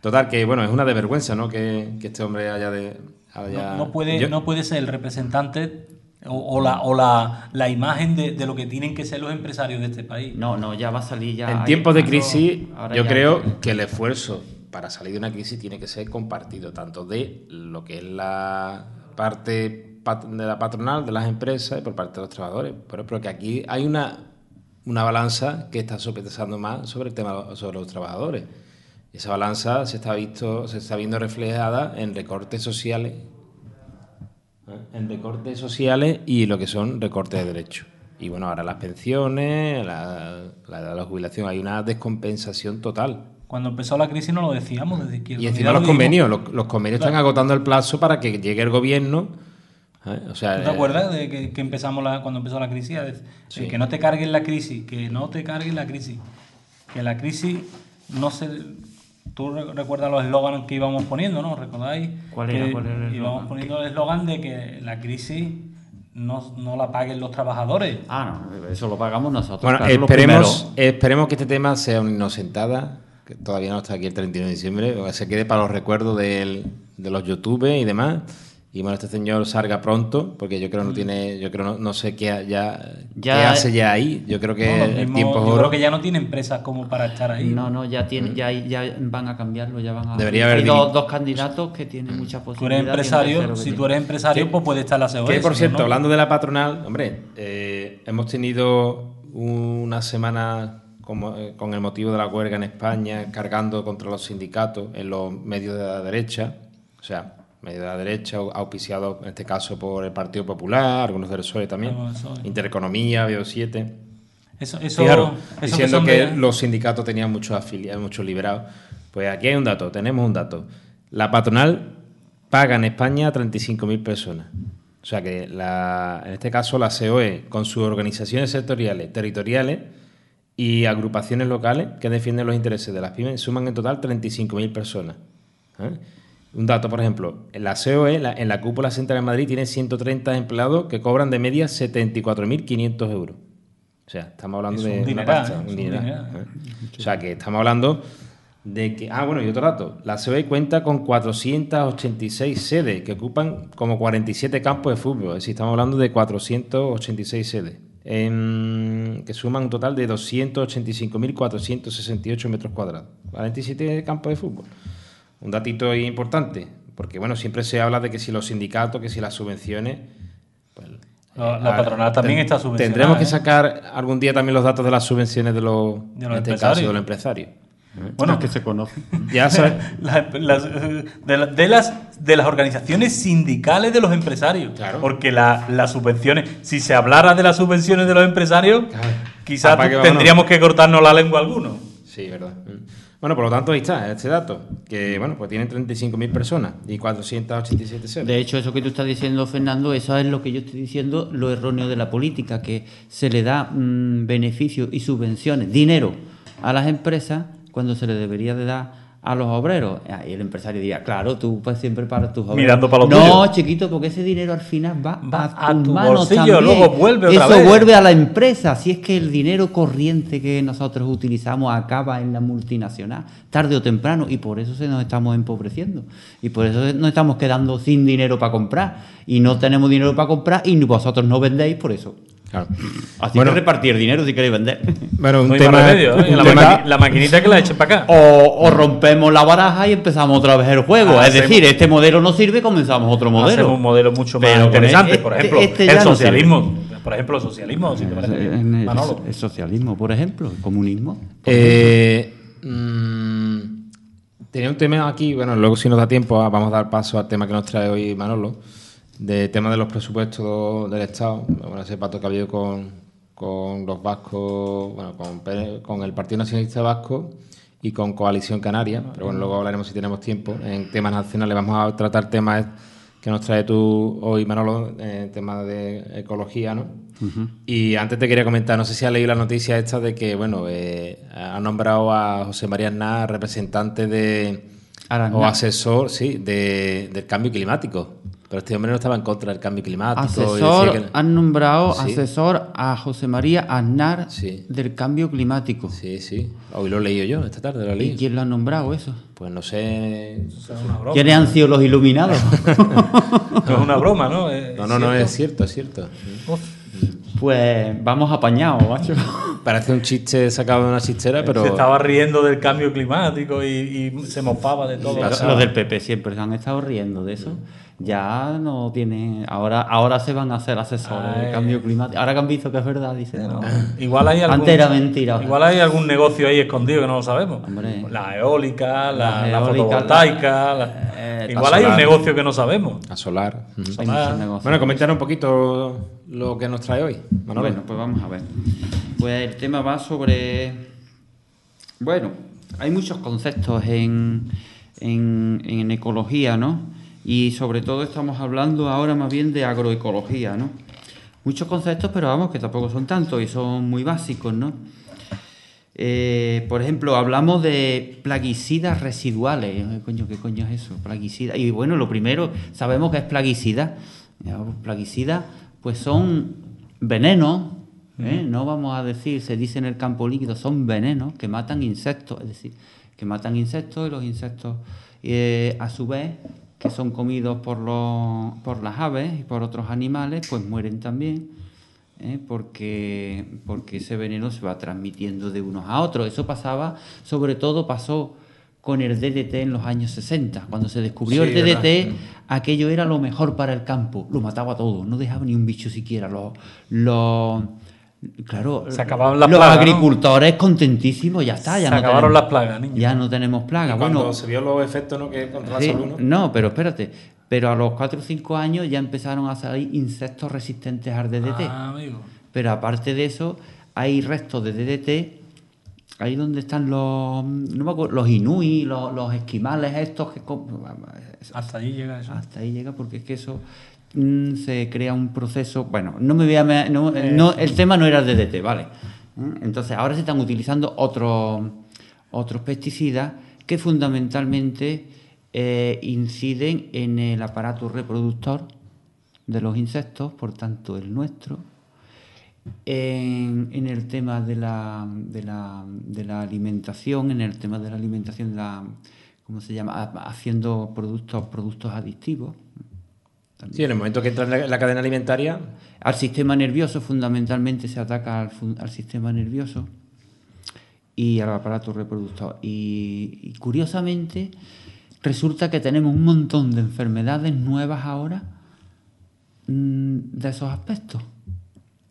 Total, que bueno, es una de vergüenza, ¿no? Que, que este hombre haya de... haya- No, no puede, Yo- no puede ser el representante o, o la, o la, la imagen de, de lo que tienen que ser los empresarios de este país. No, no, ya va a salir ya. En tiempos de crisis, ahora yo creo que el esfuerzo para salir de una crisis tiene que ser compartido, tanto de lo que es la parte de la patronal, de las empresas y por parte de los trabajadores. Pero, pero que aquí hay una, una balanza que está sopesando más sobre el tema sobre los trabajadores. Esa balanza se está, visto, se está viendo reflejada en recortes sociales ¿eh? en recortes sociales y lo que son recortes de derechos. Y bueno, ahora las pensiones, la, la la jubilación, hay una descompensación total. Cuando empezó la crisis no lo decíamos desde izquierda. Y encima lo los dijimos. convenios, los, los convenios están agotando el plazo para que llegue el gobierno. ¿eh? O sea, ¿Tú te eh, acuerdas de que, que empezamos la, cuando empezó la crisis? De- de Sí. Que no te carguen la crisis, que no te carguen la crisis. Que la crisis no se... Tú re- recuerdas los eslóganes que íbamos poniendo, ¿no? ¿Recordáis? ¿Cuál era? Que ¿Cuál era el Íbamos eslogan? poniendo el eslogan de que la crisis no, no la paguen los trabajadores. Ah, no, eso lo pagamos nosotros. Bueno, claro, esperemos, esperemos que este tema sea una inocentada, que todavía no está aquí el 31 de diciembre, o que se quede para los recuerdos del- de los YouTube y demás. Y bueno, este señor salga pronto, porque yo creo no tiene, yo creo no, no sé qué, ya, Ya- qué hace ya ahí. Yo creo que No, el tiempo es yo oro. creo que ya no tiene empresas como para estar ahí. No, no, ya, tiene, ya, ya van a cambiarlo, ya van a... Debería Hay haber dos, diri- dos candidatos que tienen mucha Tú eres posibilidad. y un empresario, si tiene- tú eres empresario, pues puede estar la COS. Que por cierto, no, hablando de la patronal, hombre, eh, hemos tenido una semana como, eh, con el motivo de la huelga en España, cargando contra los sindicatos en los medios de la derecha, o sea, medios de la derecha, auspiciados en este caso por el Partido Popular, algunos del PSOE también. Intereconomía, Bio7. Eso, eso, Fijaros, eso diciendo que, de- los sindicatos tenían muchos afiliados, muchos liberados. Pues aquí hay un dato, tenemos un dato. La patronal paga en España a 35.000 personas. O sea que la, en este caso la COE, con sus organizaciones sectoriales, territoriales y agrupaciones locales que defienden los intereses de las pymes, suman en total 35.000 personas. ¿eh? Un dato, por ejemplo, en la COE, la- en la cúpula central de Madrid, tiene 130 empleados que cobran de media 74.500 euros. O sea, estamos hablando Es un de una pasta, un un dineral, dineral. ¿eh? O sea, que estamos hablando de que... Ah, bueno, y otro dato. La COE cuenta con 486 sedes que ocupan como 47 campos de fútbol. Es decir, estamos hablando de 486 sedes. en- que suman un total de 285.468 metros cuadrados. 47 campos de fútbol. Un datito importante, porque bueno, siempre se habla de que si los sindicatos, que si las subvenciones... pues, La- la patronal también ten- está subvencionada, Tendremos que ¿eh? sacar algún día también los datos de las subvenciones de los, De los en este empresarios. caso, de los empresarios. Bueno, que se conocen. Ya <laughs> sabes, La- las, eh, de, la- de las de las organizaciones sindicales de los empresarios. Claro. Porque la- las subvenciones, si se hablara de las subvenciones de los empresarios, Claro. quizás que tendríamos que cortarnos la lengua alguno. Sí, verdad. Bueno, por lo tanto, ahí está, este dato. Que, bueno, pues tienen 35.000 personas y 487 sedes. De hecho, eso que tú estás diciendo, Fernando, eso es lo que yo estoy diciendo, lo erróneo de la política, que se le da mm, beneficios y subvenciones, dinero a las empresas cuando se le debería de dar a los obreros. Y el empresario diría, claro, tú pues siempre para tus obreros. Mirando para lo No, chiquito, porque ese dinero al final va, Va a, a tus tu manos bolsillo, también. luego vuelve otra Eso vez. vuelve a la empresa. Si es que el dinero corriente que nosotros utilizamos acaba en la multinacional, tarde o temprano, y por eso se nos estamos empobreciendo. Y por eso nos estamos quedando sin dinero para comprar. Y no tenemos dinero para comprar y vosotros no vendéis por eso. Claro. Así Bueno. que repartir dinero si queréis vender. Bueno, un No tema, remedio, ¿eh? un la, tema- maqui- la maquinita que la echen para acá. O, o rompemos la baraja y empezamos otra vez el juego. Ah, es decir, este modelo no sirve, comenzamos otro modelo. Hacemos un modelo mucho más Pero interesante. este- por ejemplo, este el no socialismo. por ejemplo, el socialismo, si te parece bien. En el- Manolo. el socialismo, por ejemplo, el comunismo. Eh, mm, tenía un tema aquí, bueno, luego si nos da tiempo ah, vamos a dar paso al tema que nos trae hoy Manolo, de tema de los presupuestos del Estado, bueno, ese pato que ha habido con, con los vascos, bueno, con, con el Partido Nacionalista Vasco y con Coalición Canaria, pero bueno, luego hablaremos si tenemos tiempo. En temas nacionales vamos a tratar temas que nos trae tú hoy, Manolo, en temas de ecología, ¿no? Y antes te quería comentar, no sé si has leído la noticia esta de que, bueno, eh, ha nombrado a José María Aznar representante de, o asesor, sí, de, del cambio climático. Pero este hombre no estaba en contra del cambio climático. y Asesor, decía que- han nombrado Sí. asesor a José María Aznar Sí. del cambio climático. Sí, sí. Hoy lo he leído yo, esta tarde lo ¿Y leí. quién lo ha nombrado eso? Pues no sé. ¿Quiénes han sido los iluminados? <laughs> Eso es una broma, ¿no? Es No, no, no, es cierto, es cierto. Pues vamos apañados, macho. Parece un chiste sacado de una chistera, pero. Se estaba riendo del cambio climático y, y se mofaba de todo. Los, los del PP siempre se han estado riendo de eso. Ya no tienen. Ahora, ahora se van a hacer asesores del cambio climático. Ahora que han visto que es verdad, dicen. No. Igual hay algún, Antes era mentira. Igual hay algún negocio ahí escondido que no lo sabemos. Hombre. La eólica, la, fotovoltaica. la- eh, Igual hay un solar. negocio que no sabemos. A solar. Hay muchos negocios. Bueno, comentar un poquito lo que nos trae hoy. Bueno, pues vamos a ver. Pues el tema va sobre. Bueno, hay muchos conceptos en, en, en ecología, ¿no? Y sobre todo estamos hablando ahora más bien de agroecología, ¿no? Muchos conceptos, pero vamos, que tampoco son tantos y son muy básicos, ¿no? Eh, por ejemplo, hablamos de plaguicidas residuales. Eh, Coño, ¿qué coño es eso? Plaguicida. Y bueno, lo primero, sabemos que es plaguicida. Pues, Plaguicida, pues son venenos, ¿eh? no vamos a decir, se dice en el campo líquido, son venenos que matan insectos, es decir, que matan insectos y los insectos eh, a su vez que son comidos por, los, por las aves y por otros animales, pues mueren también. ¿eh? Porque, porque ese veneno se va transmitiendo de unos a otros. Eso pasaba, sobre todo pasó con el DDT en los años 60. Cuando se descubrió Sí, el DDT, ¿verdad? aquello era lo mejor para el campo. Lo mataba todo, no dejaba ni un bicho siquiera. Los, los- claro, Se acababan las los plagas, ¿no? agricultores contentísimos, ya está. Ya Se no acabaron tenemos- las plagas, niño. Ya no tenemos plagas. Cuando Bueno, se vio los efectos ¿no? que contra la Sí, salud, ¿no? no, pero espérate. Pero a los 4 o 5 años ya empezaron a salir insectos resistentes al DDT. Ah, amigo. Pero aparte de eso, hay restos de DDT. Ahí donde están los, no me acuerdo, los inuit, los, los esquimales estos que... Hasta allí llega eso. Hasta ahí llega porque es que eso mm, se crea un proceso... Bueno, no me voy a... no, no, el tema no era el DDT, ¿vale? ¿Mm? Entonces ahora se están utilizando otros, otros pesticidas que fundamentalmente eh, inciden en el aparato reproductor de los insectos, por tanto el nuestro, en, en el tema de la, de, la, de la alimentación, en el tema de la alimentación, de la, ¿cómo se llama? Ha- Haciendo productos, productos adictivos. Sí, en el momento que entra en la, en la cadena alimentaria, Al sistema nervioso, fundamentalmente se ataca al, sistema nervioso y al aparato reproductor. Y, y curiosamente, resulta que tenemos un montón de enfermedades nuevas ahora mm, de esos aspectos.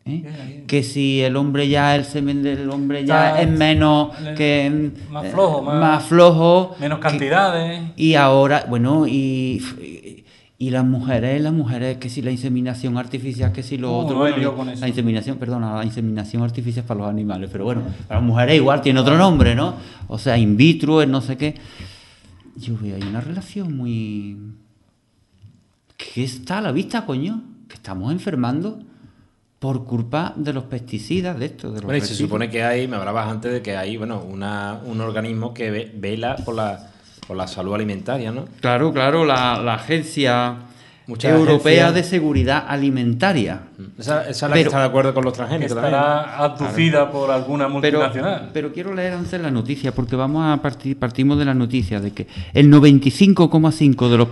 ¿eh? Que si el hombre ya, el semen del hombre ya Está- es menos le- que más eh, flojo, más- más flojo, Menos que- cantidades. y ahora, bueno, y, y las mujeres, las mujeres, que si la inseminación artificial, que si lo Oh, otro. no he bueno, con eso. la inseminación, perdona, la inseminación artificial es para los animales, pero bueno, para las mujeres igual tiene otro nombre, ¿no? O sea, in vitro, el no sé qué. Yo veo ahí una relación muy. que está a la vista, coño, que estamos enfermando por culpa de los pesticidas, de esto, de los bueno, y se supone que hay, me hablabas antes de que hay, bueno, una, un organismo que ve- vela por la, por la salud alimentaria, ¿no? Claro, claro, la, la Agencia Muchas Europea agencias. de Seguridad Alimentaria. Esa, esa es la que está de acuerdo con los transgénicos también. estará abducida por alguna Pero, multinacional. pero quiero leer antes la noticia, porque vamos a partir, partimos de la noticia de que el 95,5 de los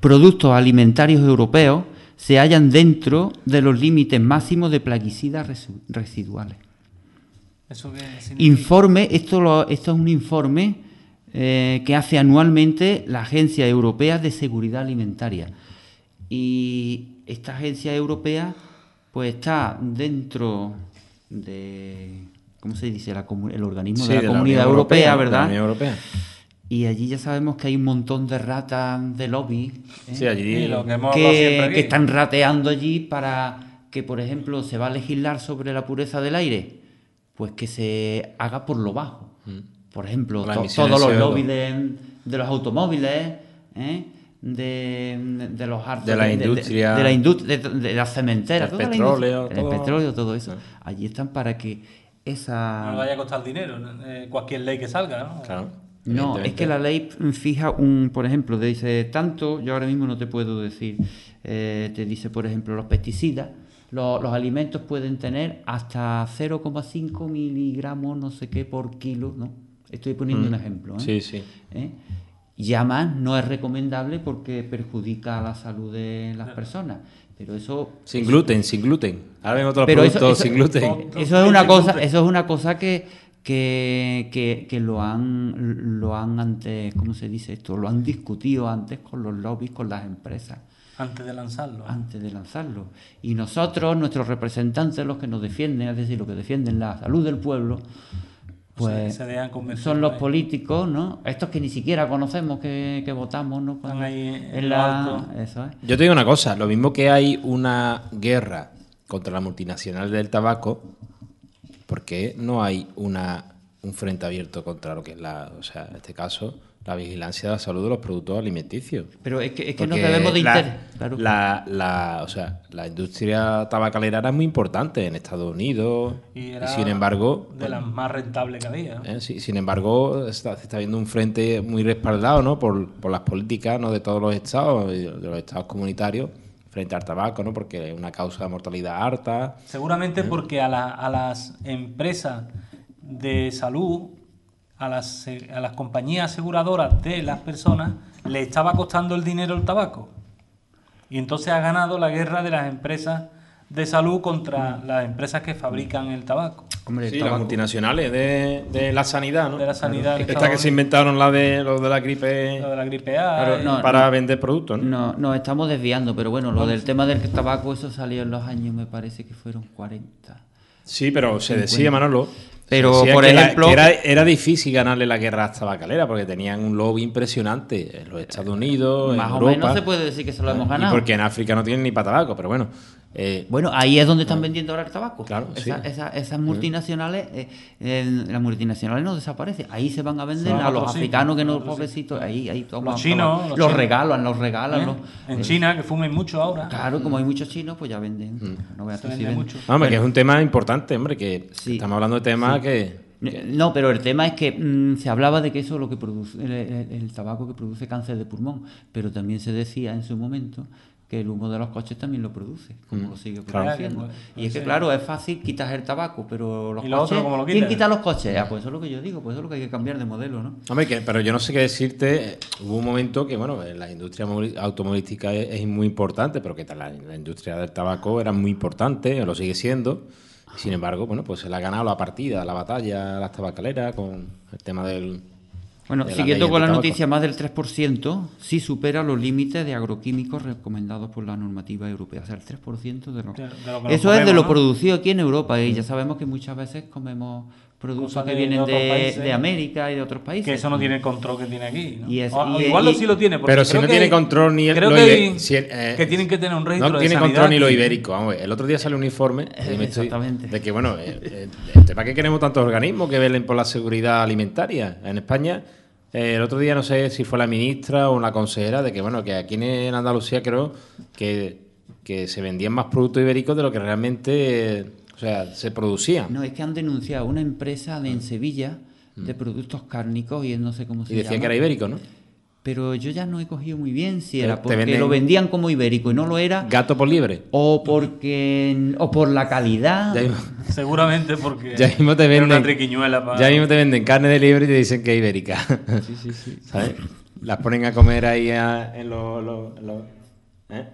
productos alimentarios europeos se hallan dentro de los límites máximos de plaguicidas resu- residuales. ¿Eso qué significa? Informe, esto, lo- esto es un informe eh, que hace anualmente la Agencia Europea de Seguridad Alimentaria. Y esta agencia europea pues está dentro de, ¿cómo se dice? La el organismo Sí, de la de Comunidad Unión Europea, ¿verdad? la Unión Europea. Y allí ya sabemos que hay un montón de ratas de lobby ¿eh? Sí, allí. Sí, lo que hemos que, aquí. que están rateando allí para que, por ejemplo, se va a legislar sobre la pureza del aire, pues que se haga por lo bajo. Por ejemplo, to- todos los CO2. lobbies de, de los automóviles, ¿eh? de, de los hartos- De la industria. de, la industria, de, de las cementeras, la petróleo, todo. el petróleo, todo eso. Allí están para que esa No vaya a costar dinero eh, cualquier ley que salga, ¿no? Claro. no, es que la ley fija un, por ejemplo, te dice tanto, yo ahora mismo no te puedo decir, eh, te dice, por ejemplo, los pesticidas, lo- los alimentos pueden tener hasta 0,5 miligramos, no sé qué, por kilo, ¿no? Estoy poniendo un ejemplo. ¿eh? Mm. Sí, sí. ¿Eh? Ya más no es recomendable porque perjudica la salud de las personas. Pero eso Sin gluten, sin gluten. Ahora ven otros pero eso, productos eso- sin gluten. eso es una cosa, eso es una cosa que, que, que, que lo han lo han antes, ¿cómo se dice esto? Lo han discutido antes con los lobbies, con las empresas, Antes de lanzarlo. antes de lanzarlo. Y nosotros, nuestros representantes, los que nos defienden, es decir, los que defienden la salud del pueblo, pues se dejan convencer son los ahí. políticos, ¿no? Estos que ni siquiera conocemos que, que votamos, ¿no? Están ahí en en la, alto. eso es. Yo te digo una cosa, lo mismo que hay una guerra contra la multinacional del tabaco, ¿por qué no hay una, un frente abierto contra lo que es la, o sea, en este caso, la vigilancia de la salud de los productos alimenticios? Pero es que, es que nos debemos de la, inter... claro. la, la- o sea, la industria tabacalera era muy importante en Estados Unidos Y y, era sin embargo, De las más rentables que había. ¿no? eh, sí, sin embargo, está, se está viendo un frente muy respaldado ¿no? por, por las políticas ¿no? de todos los estados, y de los estados comunitarios, frente al tabaco, ¿no? Porque es una causa de mortalidad alta. Seguramente porque a, la- a las empresas de salud, a las, a las compañías aseguradoras de las personas, le estaba costando el dinero el tabaco. Y entonces ha ganado la guerra de las empresas de salud contra las empresas que fabrican el tabaco. Hombre, Sí, las multinacionales de, de la sanidad, ¿no? De la sanidad de Esta Estados que se inventaron la de, lo de la gripe Lo de la gripe A. Claro, eh, no, para vender productos, ¿no? No, nos estamos desviando, pero bueno, lo del tema del tabaco, eso salió en los años, me parece que fueron 40. Sí, pero se 50. decía, Manolo. Pero, por que la- ejemplo- que era, era difícil ganarle la guerra a las tabacaleras porque tenían un lobby impresionante en los Estados Unidos, Más en o Europa. menos se puede decir que se lo hemos Y ganado. porque en África no tienen ni para tabaco, pero bueno. Eh, Bueno, ahí es donde están vendiendo ahora el tabaco. Claro, Esa- sí. esa- esas multinacionales, eh, eh, las multinacionales no desaparecen. Ahí se van a vender Se a a los africanos que no, a otros pobrecitos. Ahí, ahí toman, Los chinos, toman. los los chinos. regalan, los regalan. ¿eh? los- En eh, China, que fumen mucho ahora. Claro, como hay muchos chinos, pues ya venden. No veas Se tú si vende venden. mucho. hombre, que es un tema importante, hombre, que Sí. estamos hablando de temas que... No, pero el tema es que mm, se hablaba de que eso es lo que produce, el, el- el tabaco que produce cáncer de pulmón, pero también se decía en su momento que el humo de los coches también lo produce, como lo sigue produciendo. Claro, y es que, claro, es fácil quitar el tabaco, pero los ¿Y lo coches... otro cómo lo ¿Quién quita los coches? Ah, pues eso es lo que yo digo, pues eso es lo que hay que cambiar de modelo, ¿no? Hombre, que, pero yo no sé qué decirte. Hubo un momento que, bueno, la industria automovilística es, es muy importante, pero que tal, la, la industria del tabaco era muy importante, lo sigue siendo. Sin embargo, bueno, pues se le ha ganado la partida, la batalla a las tabacaleras con el tema del. Bueno, la siguiendo con la noticia, más del 3% sí supera los límites de agroquímicos recomendados por la normativa europea. O sea, el 3% de lo, De- de lo que Eso es de lo ¿no? producido aquí en Europa. Y ya sabemos que muchas veces comemos productos Cosas que de- vienen de países. América y de otros países. Que eso no tiene el control que tiene aquí. ¿no? Y es- O- o y- igual y- sí lo tiene. porque Pero si no que tiene control ni el- Creo lo que, ibe- hay- si el- eh, que tienen que tener un registro No tiene control ni lo ibérico. Vamos, el otro día salió un informe y me estoy- Exactamente. de que, bueno, eh, eh, ¿para qué queremos tantos organismos que velen por la seguridad alimentaria? En España, eh, el otro día no sé si fue la ministra o la consejera, de que, bueno, que aquí en Andalucía creo que, que se vendían más productos ibéricos de lo que realmente, eh, o sea, se producían. No, es que han denunciado una empresa de, en Sevilla de productos cárnicos y no sé cómo se Mm. y decía llama. que era ibérico, ¿no? Pero yo ya no he cogido muy bien si era porque venden- lo vendían como ibérico y no lo era, Gato por liebre. o porque o por la calidad. Ya mismo, <laughs> Seguramente porque. ya mismo te era venden. una triquiñuela para. Ya mismo te venden carne de liebre y te dicen que es ibérica. Sí, sí, sí. <laughs> ¿Sabes? Las ponen a comer ahí a- en los- ¿eh?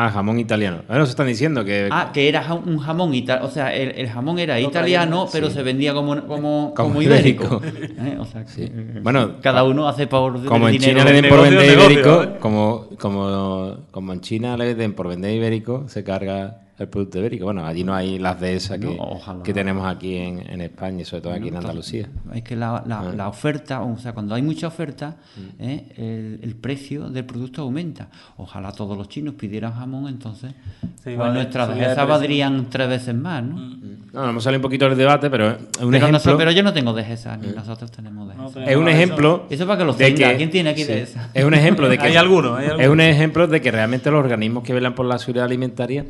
Ah, jamón italiano. Ahora se están diciendo que. Ah, que era un jamón italiano. O sea, el, el jamón era italiano, pero se vendía como, como, <laughs> Como como ibérico. ¿Eh? O sea, Sí. Bueno, cada uno hace por como el en. China le den por vender ibérico, ¿eh? como, como, como en China le den por vender ibérico, se carga el producto ibérico. Bueno, allí no hay las de esas que, No, tenemos aquí en, en España y sobre todo aquí en Andalucía. Es que la, la- Ah. la oferta, o sea, cuando hay mucha oferta, Mm. ¿eh? el, el precio del producto aumenta. Ojalá todos los chinos pidieran jamón, entonces Sí, pues vale, nuestras dehesas valdrían tres veces más, ¿no? No, no hemos salido un poquito del debate, pero es un pero, ejemplo. nosotros- pero yo no tengo dehesas, ni nosotros tenemos No dehesas. tenemos es un ejemplo. Eso para que lo de tenga. ¿Quién tiene aquí sí, dehesas? Es un ejemplo de <laughs> que. Hay algunos, hay Es un ejemplo de que realmente los organismos que velan por la seguridad alimentaria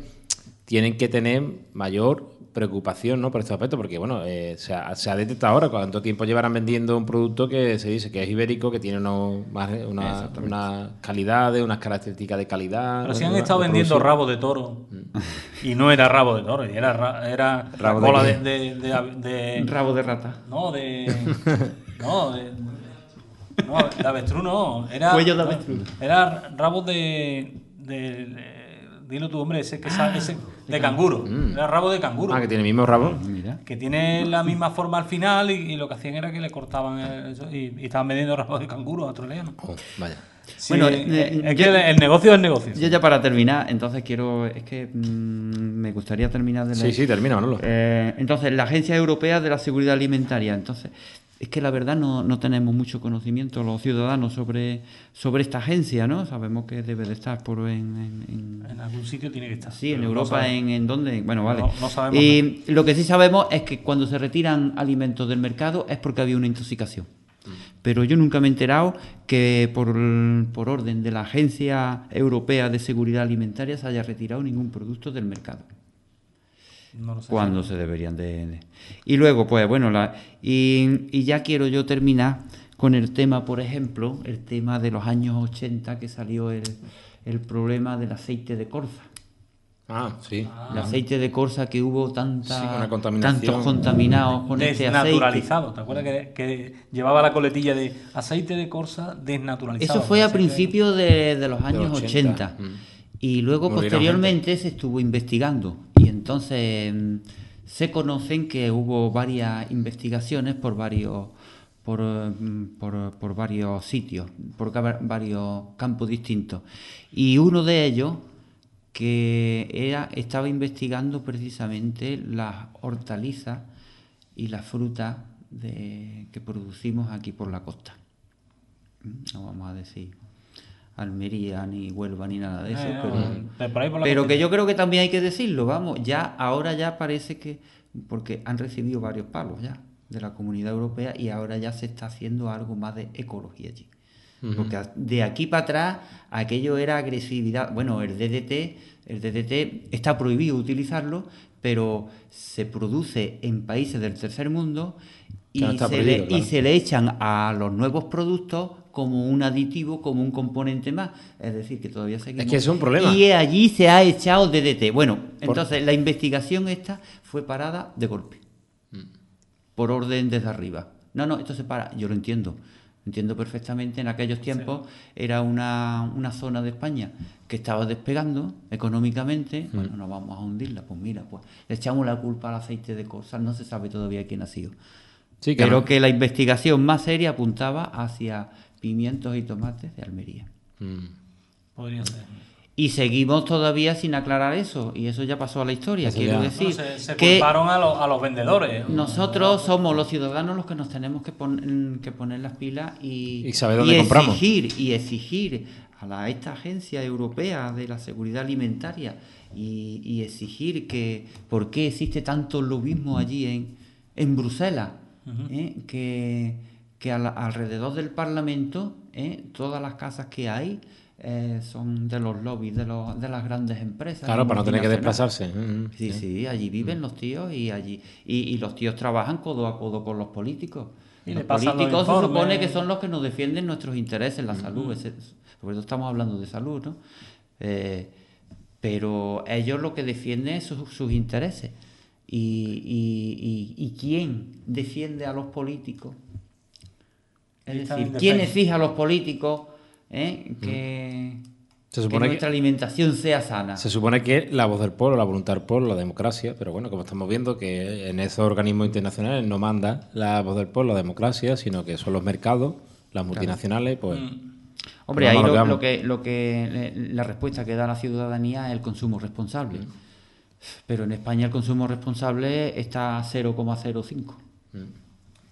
tienen que tener mayor preocupación ¿no? por estos aspectos, porque bueno, eh, se, ha, se ha detectado ahora cuánto tiempo llevarán vendiendo un producto que se dice que es ibérico, que tiene unos, más, una, unas calidades, unas características de calidad. Pero si han estado vendiendo producción. rabo de toro y no era rabo de toro, era, ra- era ¿Rabo de cola de, de, de- de- Un rabo de rata. No, de. <laughs> No, de. No, de avestruz no. Era, Cuello de avestruz. Era rabo de. Dilo tú, hombre, ese que ese, de canguro. Era rabo de canguro. Ah, que tiene el mismo rabo. Mira. que tiene la misma forma al final y, y lo que hacían era que le cortaban eso y, y estaban vendiendo rabo de canguro a australianos. Oh, vaya. Sí, Bueno, eh, eh, es yo- que el, el negocio es negocio. Yo ya para terminar, entonces quiero, es que mm, me gustaría terminar de Sí, leer. sí, termina, Manolo. Eh, entonces, la Agencia Europea de la Seguridad Alimentaria. Entonces, es que la verdad no, no tenemos mucho conocimiento los ciudadanos sobre, sobre esta agencia, ¿no? Sabemos que debe de estar por en, en- en- En algún sitio tiene que estar. Sí, en no Europa, en, en dónde, bueno, vale. No- no sabemos y lo que sí sabemos es que cuando se retiran alimentos del mercado es porque había una intoxicación. Pero yo nunca me he enterado que por, por orden de la Agencia Europea de Seguridad Alimentaria se haya retirado ningún producto del mercado No lo sé. cuando se deberían de, de- Y luego, pues bueno, la, y, y ya quiero yo terminar con el tema, por ejemplo, el tema de los años 80 que salió el, el problema del aceite de colza. Ah, sí. El aceite de colza que hubo tanta, Sí, tantos contaminados con este aceite. Desnaturalizado. ¿Te acuerdas que, que llevaba la coletilla de aceite de corza desnaturalizado? Eso fue a de- principios de, de los años 80, 80. mm. Y luego Murieron posteriormente se estuvo investigando. Entonces mm, se conocen que hubo varias investigaciones por varios por, mm, por, varios sitios, por varios campos distintos. Y uno de ellos que era, estaba investigando precisamente las hortalizas y las frutas que producimos aquí por la costa. No vamos a decir Almería, ni Huelva, ni nada de eso, Eh, pero, pero por ahí por la pero que yo creo que también hay que decirlo, vamos, ya ahora ya parece que, porque han recibido varios palos ya de la Comunidad Europea y ahora ya se está haciendo algo más de ecología allí. Porque de aquí para atrás aquello era agresividad. Bueno, el DDT, el DDT está prohibido utilizarlo, pero se produce en países del tercer mundo y, Claro, está se, prohibido, le, claro. y se le echan a los nuevos productos como un aditivo, como un componente más. Es decir, que todavía seguimos. que es un problema. Y allí se ha echado DDT. Bueno, entonces la investigación esta fue parada de golpe Mm. por orden desde arriba. No, no, esto se para. Yo lo entiendo. Entiendo perfectamente. En aquellos tiempos era una, una zona de España que estaba despegando económicamente. Mm. Bueno, no vamos a hundirla. Pues mira, pues le echamos la culpa al aceite de colza. No se sabe todavía quién ha sido. Sí, que Pero que la investigación más seria apuntaba hacia pimientos y tomates de Almería. Mm. Podría ser. Y seguimos todavía sin aclarar eso. Y eso ya pasó a la historia. Eso Quiero ya. decir Bueno, se, se que culparon a, los- a los vendedores. nosotros somos los ciudadanos los que nos tenemos que, pon- que poner las pilas y, Y saber dónde compramos. exigir y exigir a la, esta agencia europea de la seguridad alimentaria y, y exigir que por qué existe tanto lobismo allí en, en Bruselas, ¿eh? que, que al- alrededor del Parlamento ¿eh? todas las casas que hay eh, son de los lobbies de, los, de las grandes empresas. Claro, para no tener que desplazarse. Mm, mm. Sí, sí, allí viven los tíos y allí y, y los tíos trabajan codo a codo con los políticos. Y los políticos se supone que son los que nos defienden nuestros intereses, la salud, ese- sobre todo estamos hablando de salud, ¿no? Eh, pero ellos lo que defienden es sus, sus intereses. Y, y- y- y quién defiende a los políticos? Es decir, ¿quién exige a los políticos eh, que, Se que supone que- nuestra alimentación sea sana? Se supone que la voz del pueblo, la voluntad del pueblo, la democracia, pero bueno, como estamos viendo que en esos organismos internacionales no manda la voz del pueblo, la democracia, sino que son los mercados, las multinacionales, pues... Hombre, Pero ahí vamos a lo, que lo la respuesta que da la ciudadanía es el consumo responsable. Pero en España el consumo responsable está a 0,05.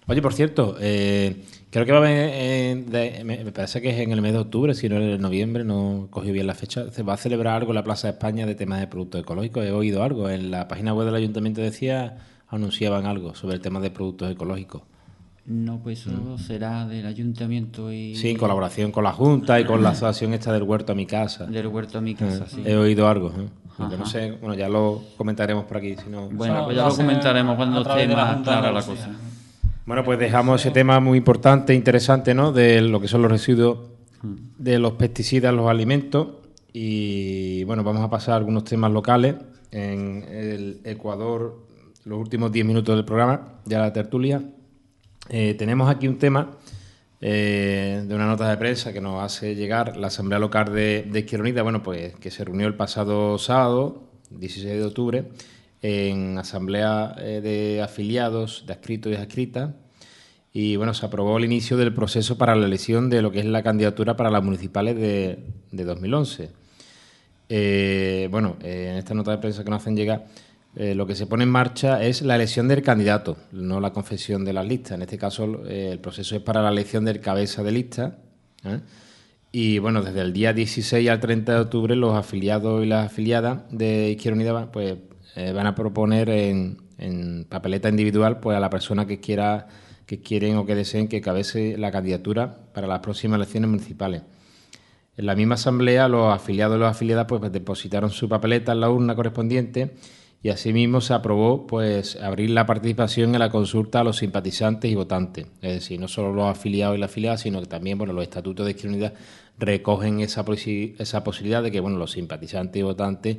Oye, por cierto, eh, creo que va a haber, eh, de- me, me parece que es en el mes de octubre, si no en el noviembre, no cogí bien la fecha, se va a celebrar algo en la Plaza de España de temas de productos ecológicos. He oído algo, en la página web del ayuntamiento decía, anunciaban algo sobre el tema de productos ecológicos. No, pues eso será del ayuntamiento y Mm. Sí, en colaboración con la Junta y con la <laughs> asociación esta del huerto a mi casa. del huerto a mi casa. Eh, sí. He oído algo. ¿eh? No sé, bueno, ya lo comentaremos por aquí. Si no... Bueno, pues ya lo comentaremos cuando esté más clara la cosa. Bueno, pues dejamos ese tema muy importante, interesante, ¿no? De lo que son los residuos de los pesticidas, los alimentos. Y bueno, vamos a pasar a algunos temas locales. En el Ecuador, los últimos 10 minutos del programa, ya la tertulia. Eh, tenemos aquí un tema eh, de una nota de prensa que nos hace llegar la Asamblea Local de, de Izquierda Unida, bueno, pues que se reunió el pasado sábado, 16 de octubre, en asamblea eh, de afiliados, de adscritos y adscritas, y bueno, se aprobó el inicio del proceso para la elección de lo que es la candidatura para las municipales de, de 2011. Eh, bueno, eh, en esta nota de prensa que nos hacen llegar, lo que se pone en marcha es la elección del candidato, no la confesión de las listas. En este caso, el proceso es para la elección del cabeza de lista. Y bueno, desde el día 16 al 30 de octubre, los afiliados y las afiliadas de Izquierda Unida pues, eh, van a proponer en, papeleta individual pues, a la persona que quiera que quieren o que deseen que cabece la candidatura para las próximas elecciones municipales. En la misma asamblea, los afiliados y las afiliadas pues, depositaron su papeleta en la urna correspondiente Y asimismo se aprobó pues abrir la participación en la consulta a los simpatizantes y votantes. Es decir, no solo los afiliados y las afiliadas, sino que también bueno, los estatutos de Izquierda Unida recogen esa, esa posibilidad de que bueno, los simpatizantes y votantes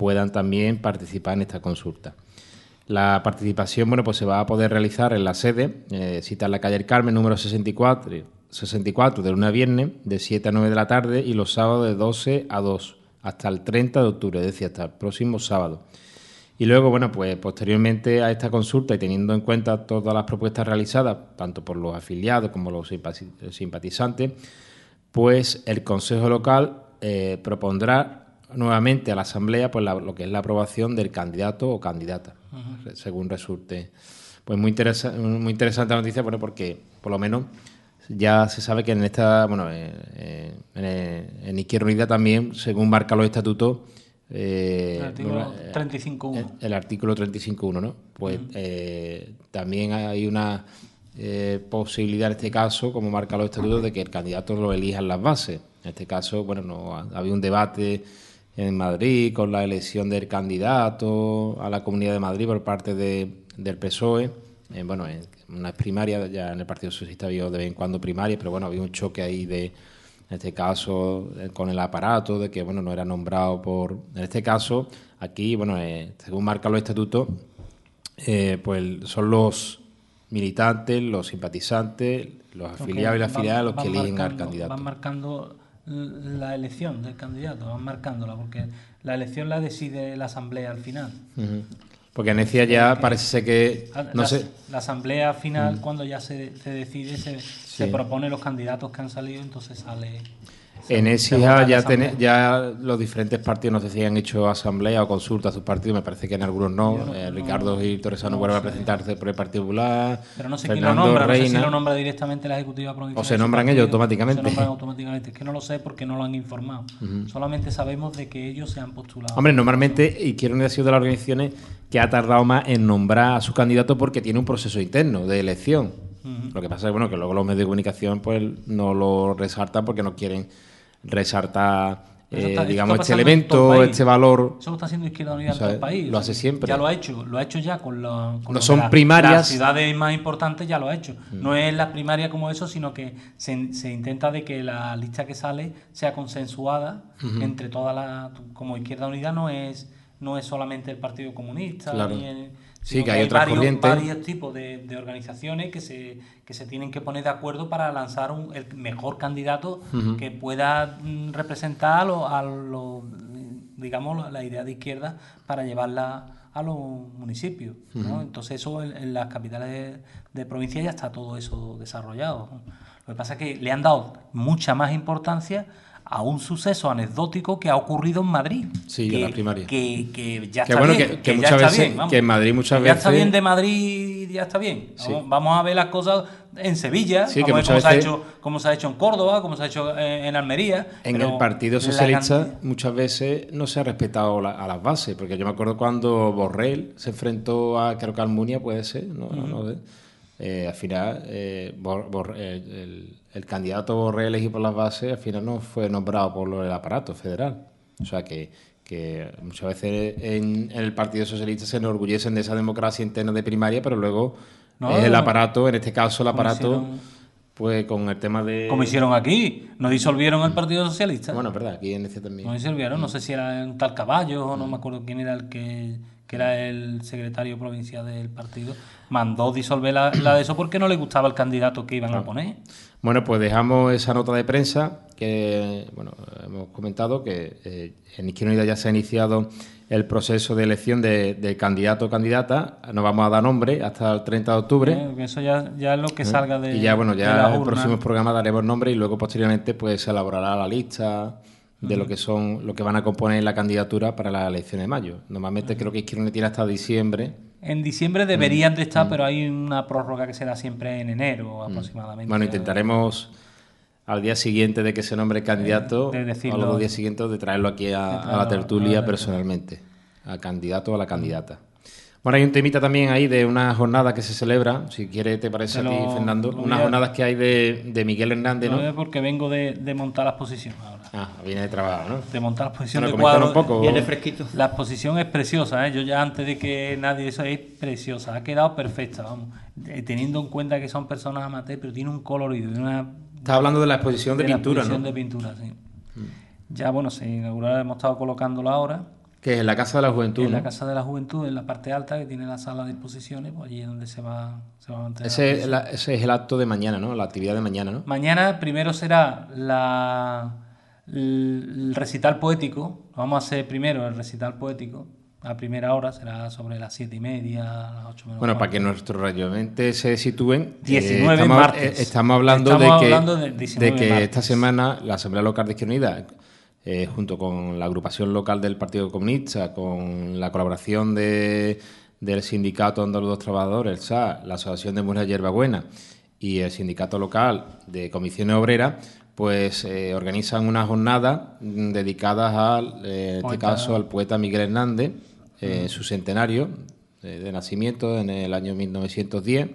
puedan también participar en esta consulta. La participación bueno, pues se va a poder realizar en la sede, eh, cita en la calle El Carmen, número 64, 64, de lunes a viernes, de 7 a 9 de la tarde, y los sábados de 12 a 2, hasta el 30 de octubre, es decir, hasta el próximo sábado. Y luego, bueno, pues posteriormente a esta consulta y teniendo en cuenta todas las propuestas realizadas, tanto por los afiliados como los simpati- simpatizantes, pues el Consejo Local eh, propondrá nuevamente a la Asamblea pues la- lo que es la aprobación del candidato o candidata, según resulte. Pues muy, interesa- muy interesante la noticia, bueno, porque por lo menos ya se sabe que en esta, bueno, eh, eh, en, eh, en Izquierda Unida también, según marca los estatutos, eh, El artículo eh, 35.1. el, el artículo 35.1, ¿no? Pues eh, también hay una eh, posibilidad en este caso, como marca los estatutos, de que el candidato lo elijan las bases. En este caso, bueno, no ha- había un debate en Madrid con la elección del candidato a la Comunidad de Madrid por parte de- del PSOE. Eh, bueno, en unas primarias, ya en el Partido Socialista había de vez en cuando primarias, pero bueno, había un choque ahí de, en este caso, eh, con el aparato, de que, bueno, no era nombrado por... En este caso, aquí, bueno, eh, según marca los estatutos, eh, pues son los militantes, los simpatizantes, los afiliados y las afiliadas los que eligen al candidato. Van marcando la elección del candidato, van marcándola, porque la elección la decide la asamblea al final. Porque Necia ya parece ser que, no la, sé, la asamblea final, cuando ya se, se decide, se, se propone los candidatos que han salido, entonces sale. En en ya, asamblea. ya los diferentes partidos, no sé si han hecho asamblea o consulta a sus partidos, me parece que en algunos no. Eh, Ricardo Gil Torresano vuelve a presentarse por el Partido Popular. Pero no sé quién lo nombra, no sé si lo nombra directamente la Ejecutiva Provincial. O se nombran partido, ellos automáticamente. Se nombran automáticamente. Es que no lo sé porque no lo han informado. Solamente sabemos de que ellos se han postulado. Hombre, normalmente Unida ha sido de las organizaciones que ha tardado más en nombrar a su candidato porque tiene un proceso interno de elección. Lo que pasa es bueno, que luego los medios de comunicación pues no lo resaltan porque no quieren resaltar, eh, digamos, este elemento, este valor. Eso lo está haciendo Izquierda Unida O sea, en todo el país. lo hace siempre. Ya lo ha hecho, lo ha hecho ya con, la- con No lo de son la- primarias. Las ciudades más importantes ya lo ha hecho. Mm. No es la primaria como eso, sino que se, se intenta de que la lista que sale sea consensuada entre todas las. Como Izquierda Unida no es no es solamente el Partido Comunista. Claro. ni el- Sí, que hay otras varios, corrientes. varios tipos de, de organizaciones que se, que se tienen que poner de acuerdo para lanzar un, el mejor candidato que pueda mm, representar a lo, a lo, digamos, la idea de izquierda para llevarla a los municipios. ¿no? Entonces eso en, en las capitales de, de provincia ya está todo eso desarrollado. Lo que pasa es que le han dado mucha más importancia a un suceso anecdótico que ha ocurrido en Madrid. Sí, que, en las primarias. Que, que ya Que está bueno, bien. que- que ya muchas está veces- bien, vamos. que en Madrid muchas Que Ya está veces- bien de Madrid ya está bien. Sí. Vamos, vamos a ver las cosas en Sevilla, Sí, que vamos a ver cómo, se ha veces- hecho, cómo se ha hecho en Córdoba, cómo se ha hecho en, en Almería. En pero el Partido la Socialista cantidad- muchas veces no se ha respetado la- a las bases, porque yo me acuerdo cuando Borrell se enfrentó a, creo que Almunia puede ser, no, no sé. Eh, al final, eh, Bor- Bor- el, el- el candidato Borrell elegido por las bases, al final no fue nombrado por del aparato federal. O sea que, que muchas veces en, en el Partido Socialista se enorgullecen de esa democracia interna de primaria, pero luego No, es el no. aparato, en este caso el aparato, hicieron- pues con el tema de... Como hicieron aquí, no disolvieron el Partido Socialista. Bueno, es verdad, aquí en este también. no disolvieron, no sé si era un tal Caballo o no me acuerdo quién era el que, que era el secretario provincial del partido. Mandó disolver la, la de eso porque no le gustaba el candidato que iban a poner. Bueno, pues dejamos esa nota de prensa que, bueno, hemos comentado que eh, en Izquierda Unida ya se ha iniciado el proceso de elección de, de candidato o candidata. No vamos a dar nombre hasta el 30 de octubre. Eh, Eso ya, ya es lo que salga de. y ya, bueno, ya en el urnas. próximo programa daremos nombre y luego posteriormente pues se elaborará la lista de lo que son lo que van a componer la candidatura para la elección de mayo. Normalmente creo que Izquierda tiene hasta diciembre. En diciembre deberían de estar, pero hay una prórroga que se da siempre en enero aproximadamente. Bueno, intentaremos al día siguiente de que se nombre candidato, de decirlo. a los días siguientes de traerlo aquí a, a la a tertulia la- personalmente, al candidato o a la candidata. Bueno, hay un temita también ahí de una jornada que se celebra, si quiere te parece Te a ti, lo- Fernando, lo unas a- jornadas que hay de, de Miguel Hernández, No ¿no? es porque vengo de, de montar la exposición ahora. Ah, viene de trabajo, ¿no? De montar la exposición Bueno, de cuadros. un poco. Viene fresquito. La exposición es preciosa, ¿eh? yo ya antes de que nadie eso es preciosa, ha quedado perfecta, vamos. Eh, Teniendo en cuenta que son personas amateurs, pero tiene un colorido, tiene una Estás hablando de la exposición de, la pintura, exposición ¿no? de pintura, sí. Ya bueno, se inaugurará, hemos estado colocándolo ahora Que es en la Casa de la Juventud, en ¿no? la Casa de la Juventud, en la parte alta que tiene la sala de exposiciones, pues allí es donde se va, se va a mantener. Ese, es exposición. la- ese es el acto de mañana, ¿no? La actividad de mañana, ¿no? Mañana primero será la, el recital poético. Vamos a hacer primero el recital poético. A primera hora será sobre las siete y media, las ocho menos Bueno, para que nuestros radioyentes se sitúen, eh, 19 estamos, martes. eh, estamos hablando Estamos de que, hablando de 19 de que martes. esta semana la Asamblea Local de Izquierda Unida, eh, junto con la agrupación local del Partido Comunista, con la colaboración de, del Sindicato Andaluz de los Trabajadores, el SA, la Asociación de Mujeres Hierbabuena y el Sindicato Local de Comisiones Obreras, pues eh, organizan una jornada dedicadas al, eh, en este Poeta. caso al poeta Miguel Hernández, eh, su centenario de nacimiento en el año 1910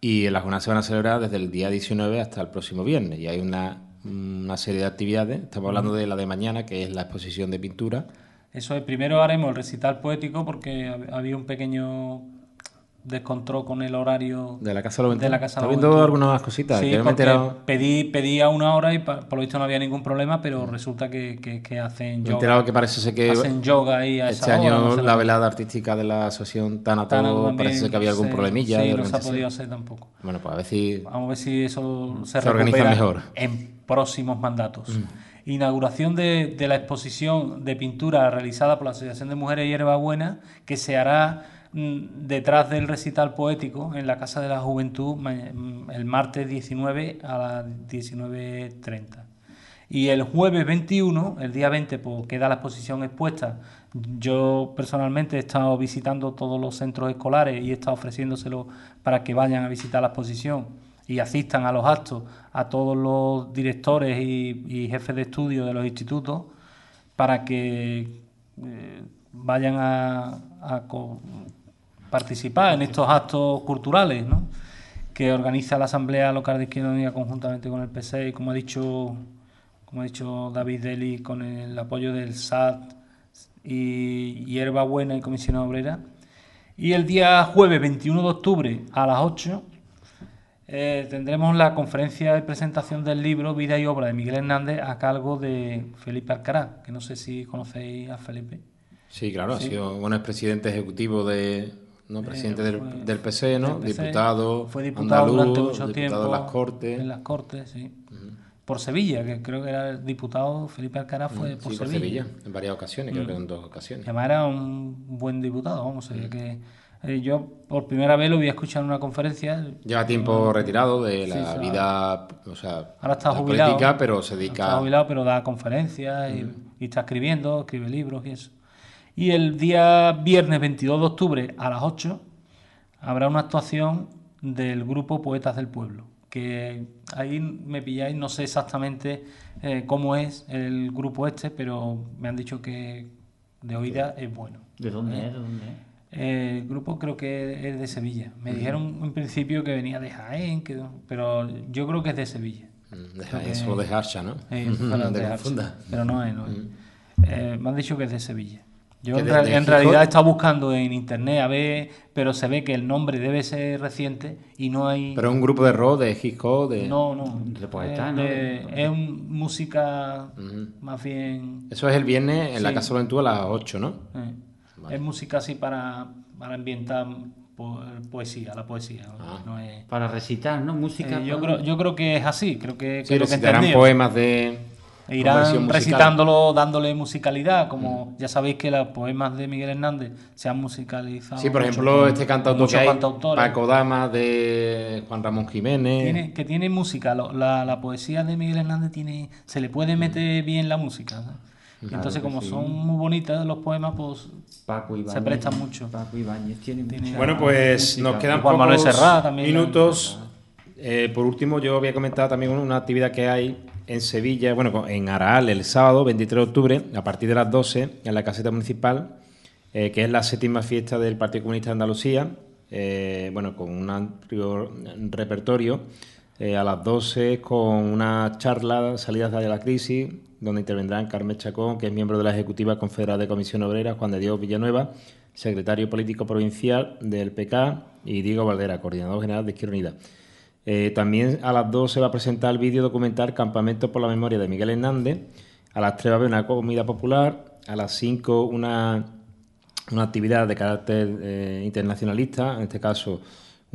y las jornadas se van a celebrar desde el día 19 hasta el próximo viernes y hay una, una serie de actividades, estamos hablando de la de mañana que es la exposición de pintura, Eso es, primero haremos el recital poético porque hab- había un pequeño descontrol con el horario de la Casa de la de la Casa de ¿Estás la viendo algunas cositas? Sí, porque enterado, pedí, pedí a una hora y pa- por lo visto no había ningún problema, pero resulta que, que- que hacen me he yoga. enterado que parece ser que hacen yoga ahí a este esa hora, año no la la- velada artística de la Asociación Tanato también, parece ser que había algún sí, problemilla Sí, no se ha podido hacer tampoco. Bueno, pues a ver si... Vamos a ver si eso se, Se organiza mejor. en próximos mandatos. Mm. Inauguración de, de la exposición de pintura realizada por la Asociación de Mujeres Hierbabuena, que se hará mm, detrás del recital poético en la Casa de la Juventud mm, el martes 19 a las 19.30. Y el jueves 21, el día 20, pues queda la exposición expuesta. Yo personalmente he estado visitando todos los centros escolares y he estado ofreciéndoselo para que vayan a visitar la exposición y asistan a los actos a todos los directores y, y jefes de estudio de los institutos para que eh, vayan a, a participar en estos actos culturales que organiza la Asamblea Local de Izquierda Unida conjuntamente con el PC y como ha dicho como ha dicho David Deli con el apoyo del SAT y Hierba Buena y Comisión Obrera y el día jueves 21 de octubre a las 8 eh, tendremos la conferencia de presentación del libro Vida y Obra de Miguel Hernández a cargo de Felipe Alcaraz, que no sé si conocéis a Felipe. Sí, claro, Sí. ha sido bueno, es presidente ejecutivo de... No, presidente Eh, del, fue- del PC, ¿no? del PC, diputado, Fue diputado andaluz, durante mucho diputado tiempo. de las Cortes. En las Cortes, sí. Por Sevilla, que creo que era el diputado Felipe Alcaraz fue por sí, por Sevilla. Sevilla, en varias ocasiones, creo que en dos ocasiones. Y además era un buen diputado, vamos, sabía que eh, yo por primera vez lo voy a escuchar en una conferencia. Lleva tiempo retirado de la Sí, vida, o sea, Ahora está la jubilado. política, pero se Está dedica... jubilado, pero da conferencias y, y está escribiendo, escribe libros y eso. Y el día viernes 22 de octubre a las 8 habrá una actuación del grupo Poetas del Pueblo. Que ahí me pilláis, no sé exactamente eh, cómo es el grupo este, pero me han dicho que de oída es bueno. ¿De dónde es? ¿De dónde es? Eh, El grupo creo que es de Sevilla. Me dijeron en principio que venía de Jaén, que, pero yo creo que es de Sevilla. Mm, Creo eso que- de Harsha, <laughs> ¿no? Eh, no te confundas. Pero no es, no es. Eh, me han dicho que es de Sevilla. Yo ¿Que en, de- de en realidad he estado buscando en internet a ver, pero se ve que el nombre debe ser reciente y no hay. Pero es un grupo de rock, de hip hop, de... no, no. De poeta, es, ¿no? de- es un- música más bien. Eso es el viernes en la. Casa de la Juventud a las 8, ¿no? Es música así para, para ambientar po- poesía, la poesía. Ah. no es- Para recitar, ¿no? Música. Eh, yo, creo, yo creo que es así, creo que, que Sí, es lo que recitarán entendí. poemas de... E irán. Mm. recitándolo, dándole musicalidad, como ya sabéis que los poemas de Miguel Hernández se han musicalizado. Sí, por mucho ejemplo, con este cantautor que hay. Paco Dama, de Juan Ramón Jiménez... Tiene, que tiene música, lo- la, la poesía de Miguel Hernández tiene, se le puede meter bien la música. Claro entonces, como sí. son muy bonitas los poemas, pues Paco se presta mucho. Paco Ibáñez tiene, Tiene- mucha Bueno, pues música. nos quedan Juan pocos Serrat también. minutos. Eh, por último, yo había comentado también una actividad que hay en Sevilla, bueno, en Araal, el sábado 23 de octubre, a partir de las 12, en la caseta municipal, eh, que es la séptima fiesta del Partido Comunista de Andalucía, eh, bueno, con un amplio repertorio. eh, a las 12 con una charla salidas de la crisis, donde intervendrán Carmen Chacón, que es miembro de la Ejecutiva Confederal de Comisión Obrera, Juan de Dios Villanueva, secretario político provincial del PK, y Diego Valdera, coordinador general de Izquierda Unida. Eh, también a las 2 se va a presentar el vídeo documental Campamento por la Memoria de Miguel Hernández. A las 3 va a haber una comida popular. A las 5 una, una actividad de carácter eh, internacionalista, en este caso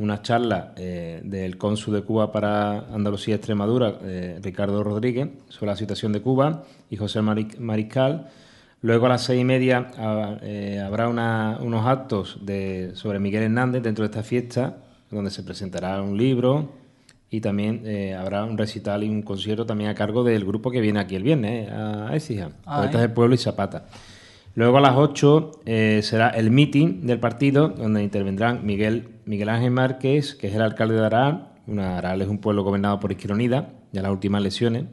una charla eh, del cónsul de Cuba para Andalucía y Extremadura, eh, Ricardo Rodríguez, sobre la situación de Cuba, y José Mari- Mariscal. Luego a las seis y media eh, habrá una- unos actos de, sobre Miguel Hernández dentro de esta fiesta, donde se presentará un libro y también habrá un recital y un concierto también a cargo del grupo que viene aquí el viernes, a Écija, Poetas del Pueblo y Zapata. Luego a las 8 eh, será el meeting del partido, donde intervendrán Miguel, Miguel Ángel Márquez, que es el alcalde de Aral. Una, Aral es un pueblo gobernado por Izquierda ya las últimas elecciones.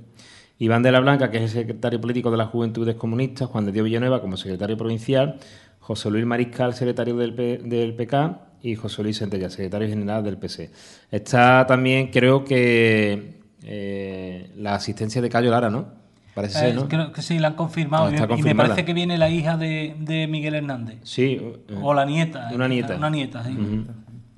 Iván de la Blanca, que es el secretario político de las Juventudes Comunistas, Juan de Dios Villanueva como secretario provincial, José Luis Mariscal, secretario del, PK, y José Luis Centella, secretario general del PC. Está también, creo que, eh, la asistencia de Cayo Lara, ¿no? Parece Eh, ser, ¿no? Creo que sí, la han confirmado. Ah, y, me- y me confirmada. parece que viene la hija de, de Miguel Hernández. Sí. eh, O la nieta. Una nieta. Una nieta, sí.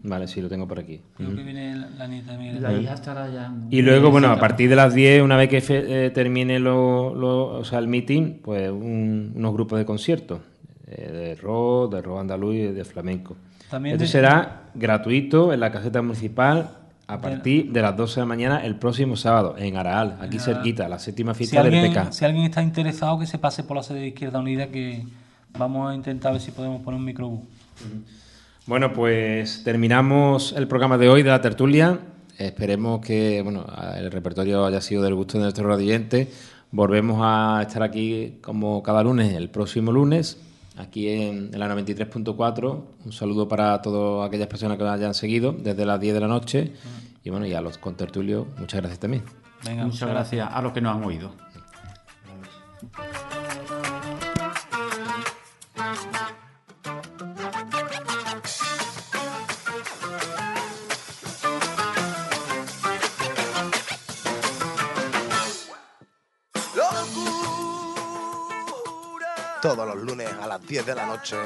Vale, sí, lo tengo por aquí. Creo que viene la, la nieta de Miguel La hija estará ya. Y luego, bueno, a partir de las 10, una vez que fe- eh, termine lo, lo- o sea, el meeting, pues un- unos grupos de conciertos, eh, de rock, de rock andaluz y de flamenco. También Esto de- será gratuito en la caseta municipal a partir de las 12 de la mañana el próximo sábado, en Araal, aquí cerquita, la séptima Si fiesta del alguien, PK. si alguien está interesado, que se pase por la sede de Izquierda Unida, que vamos a intentar ver si podemos poner un microbús. Bueno, pues terminamos el programa de hoy de la tertulia. Esperemos que bueno, el repertorio haya sido del gusto de nuestros radioyentes. Volvemos a estar aquí como cada lunes, el próximo lunes, aquí en, en la 93.4. Un saludo para todas aquellas personas que nos hayan seguido desde las 10 de la noche. Y bueno, y a los contertulios, muchas gracias también. Venga, Muchas gracias a los que nos han oído. Todos los lunes a las 10 de la noche,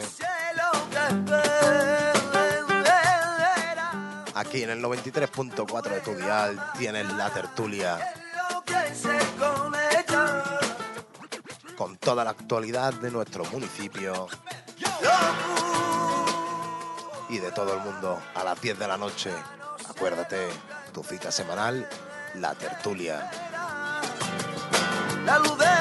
aquí en el 93.4 de tu dial, tienes la tertulia con toda la actualidad de nuestro municipio y de todo el mundo a las 10 de la noche. Acuérdate, tu cita semanal, la tertulia. La luz de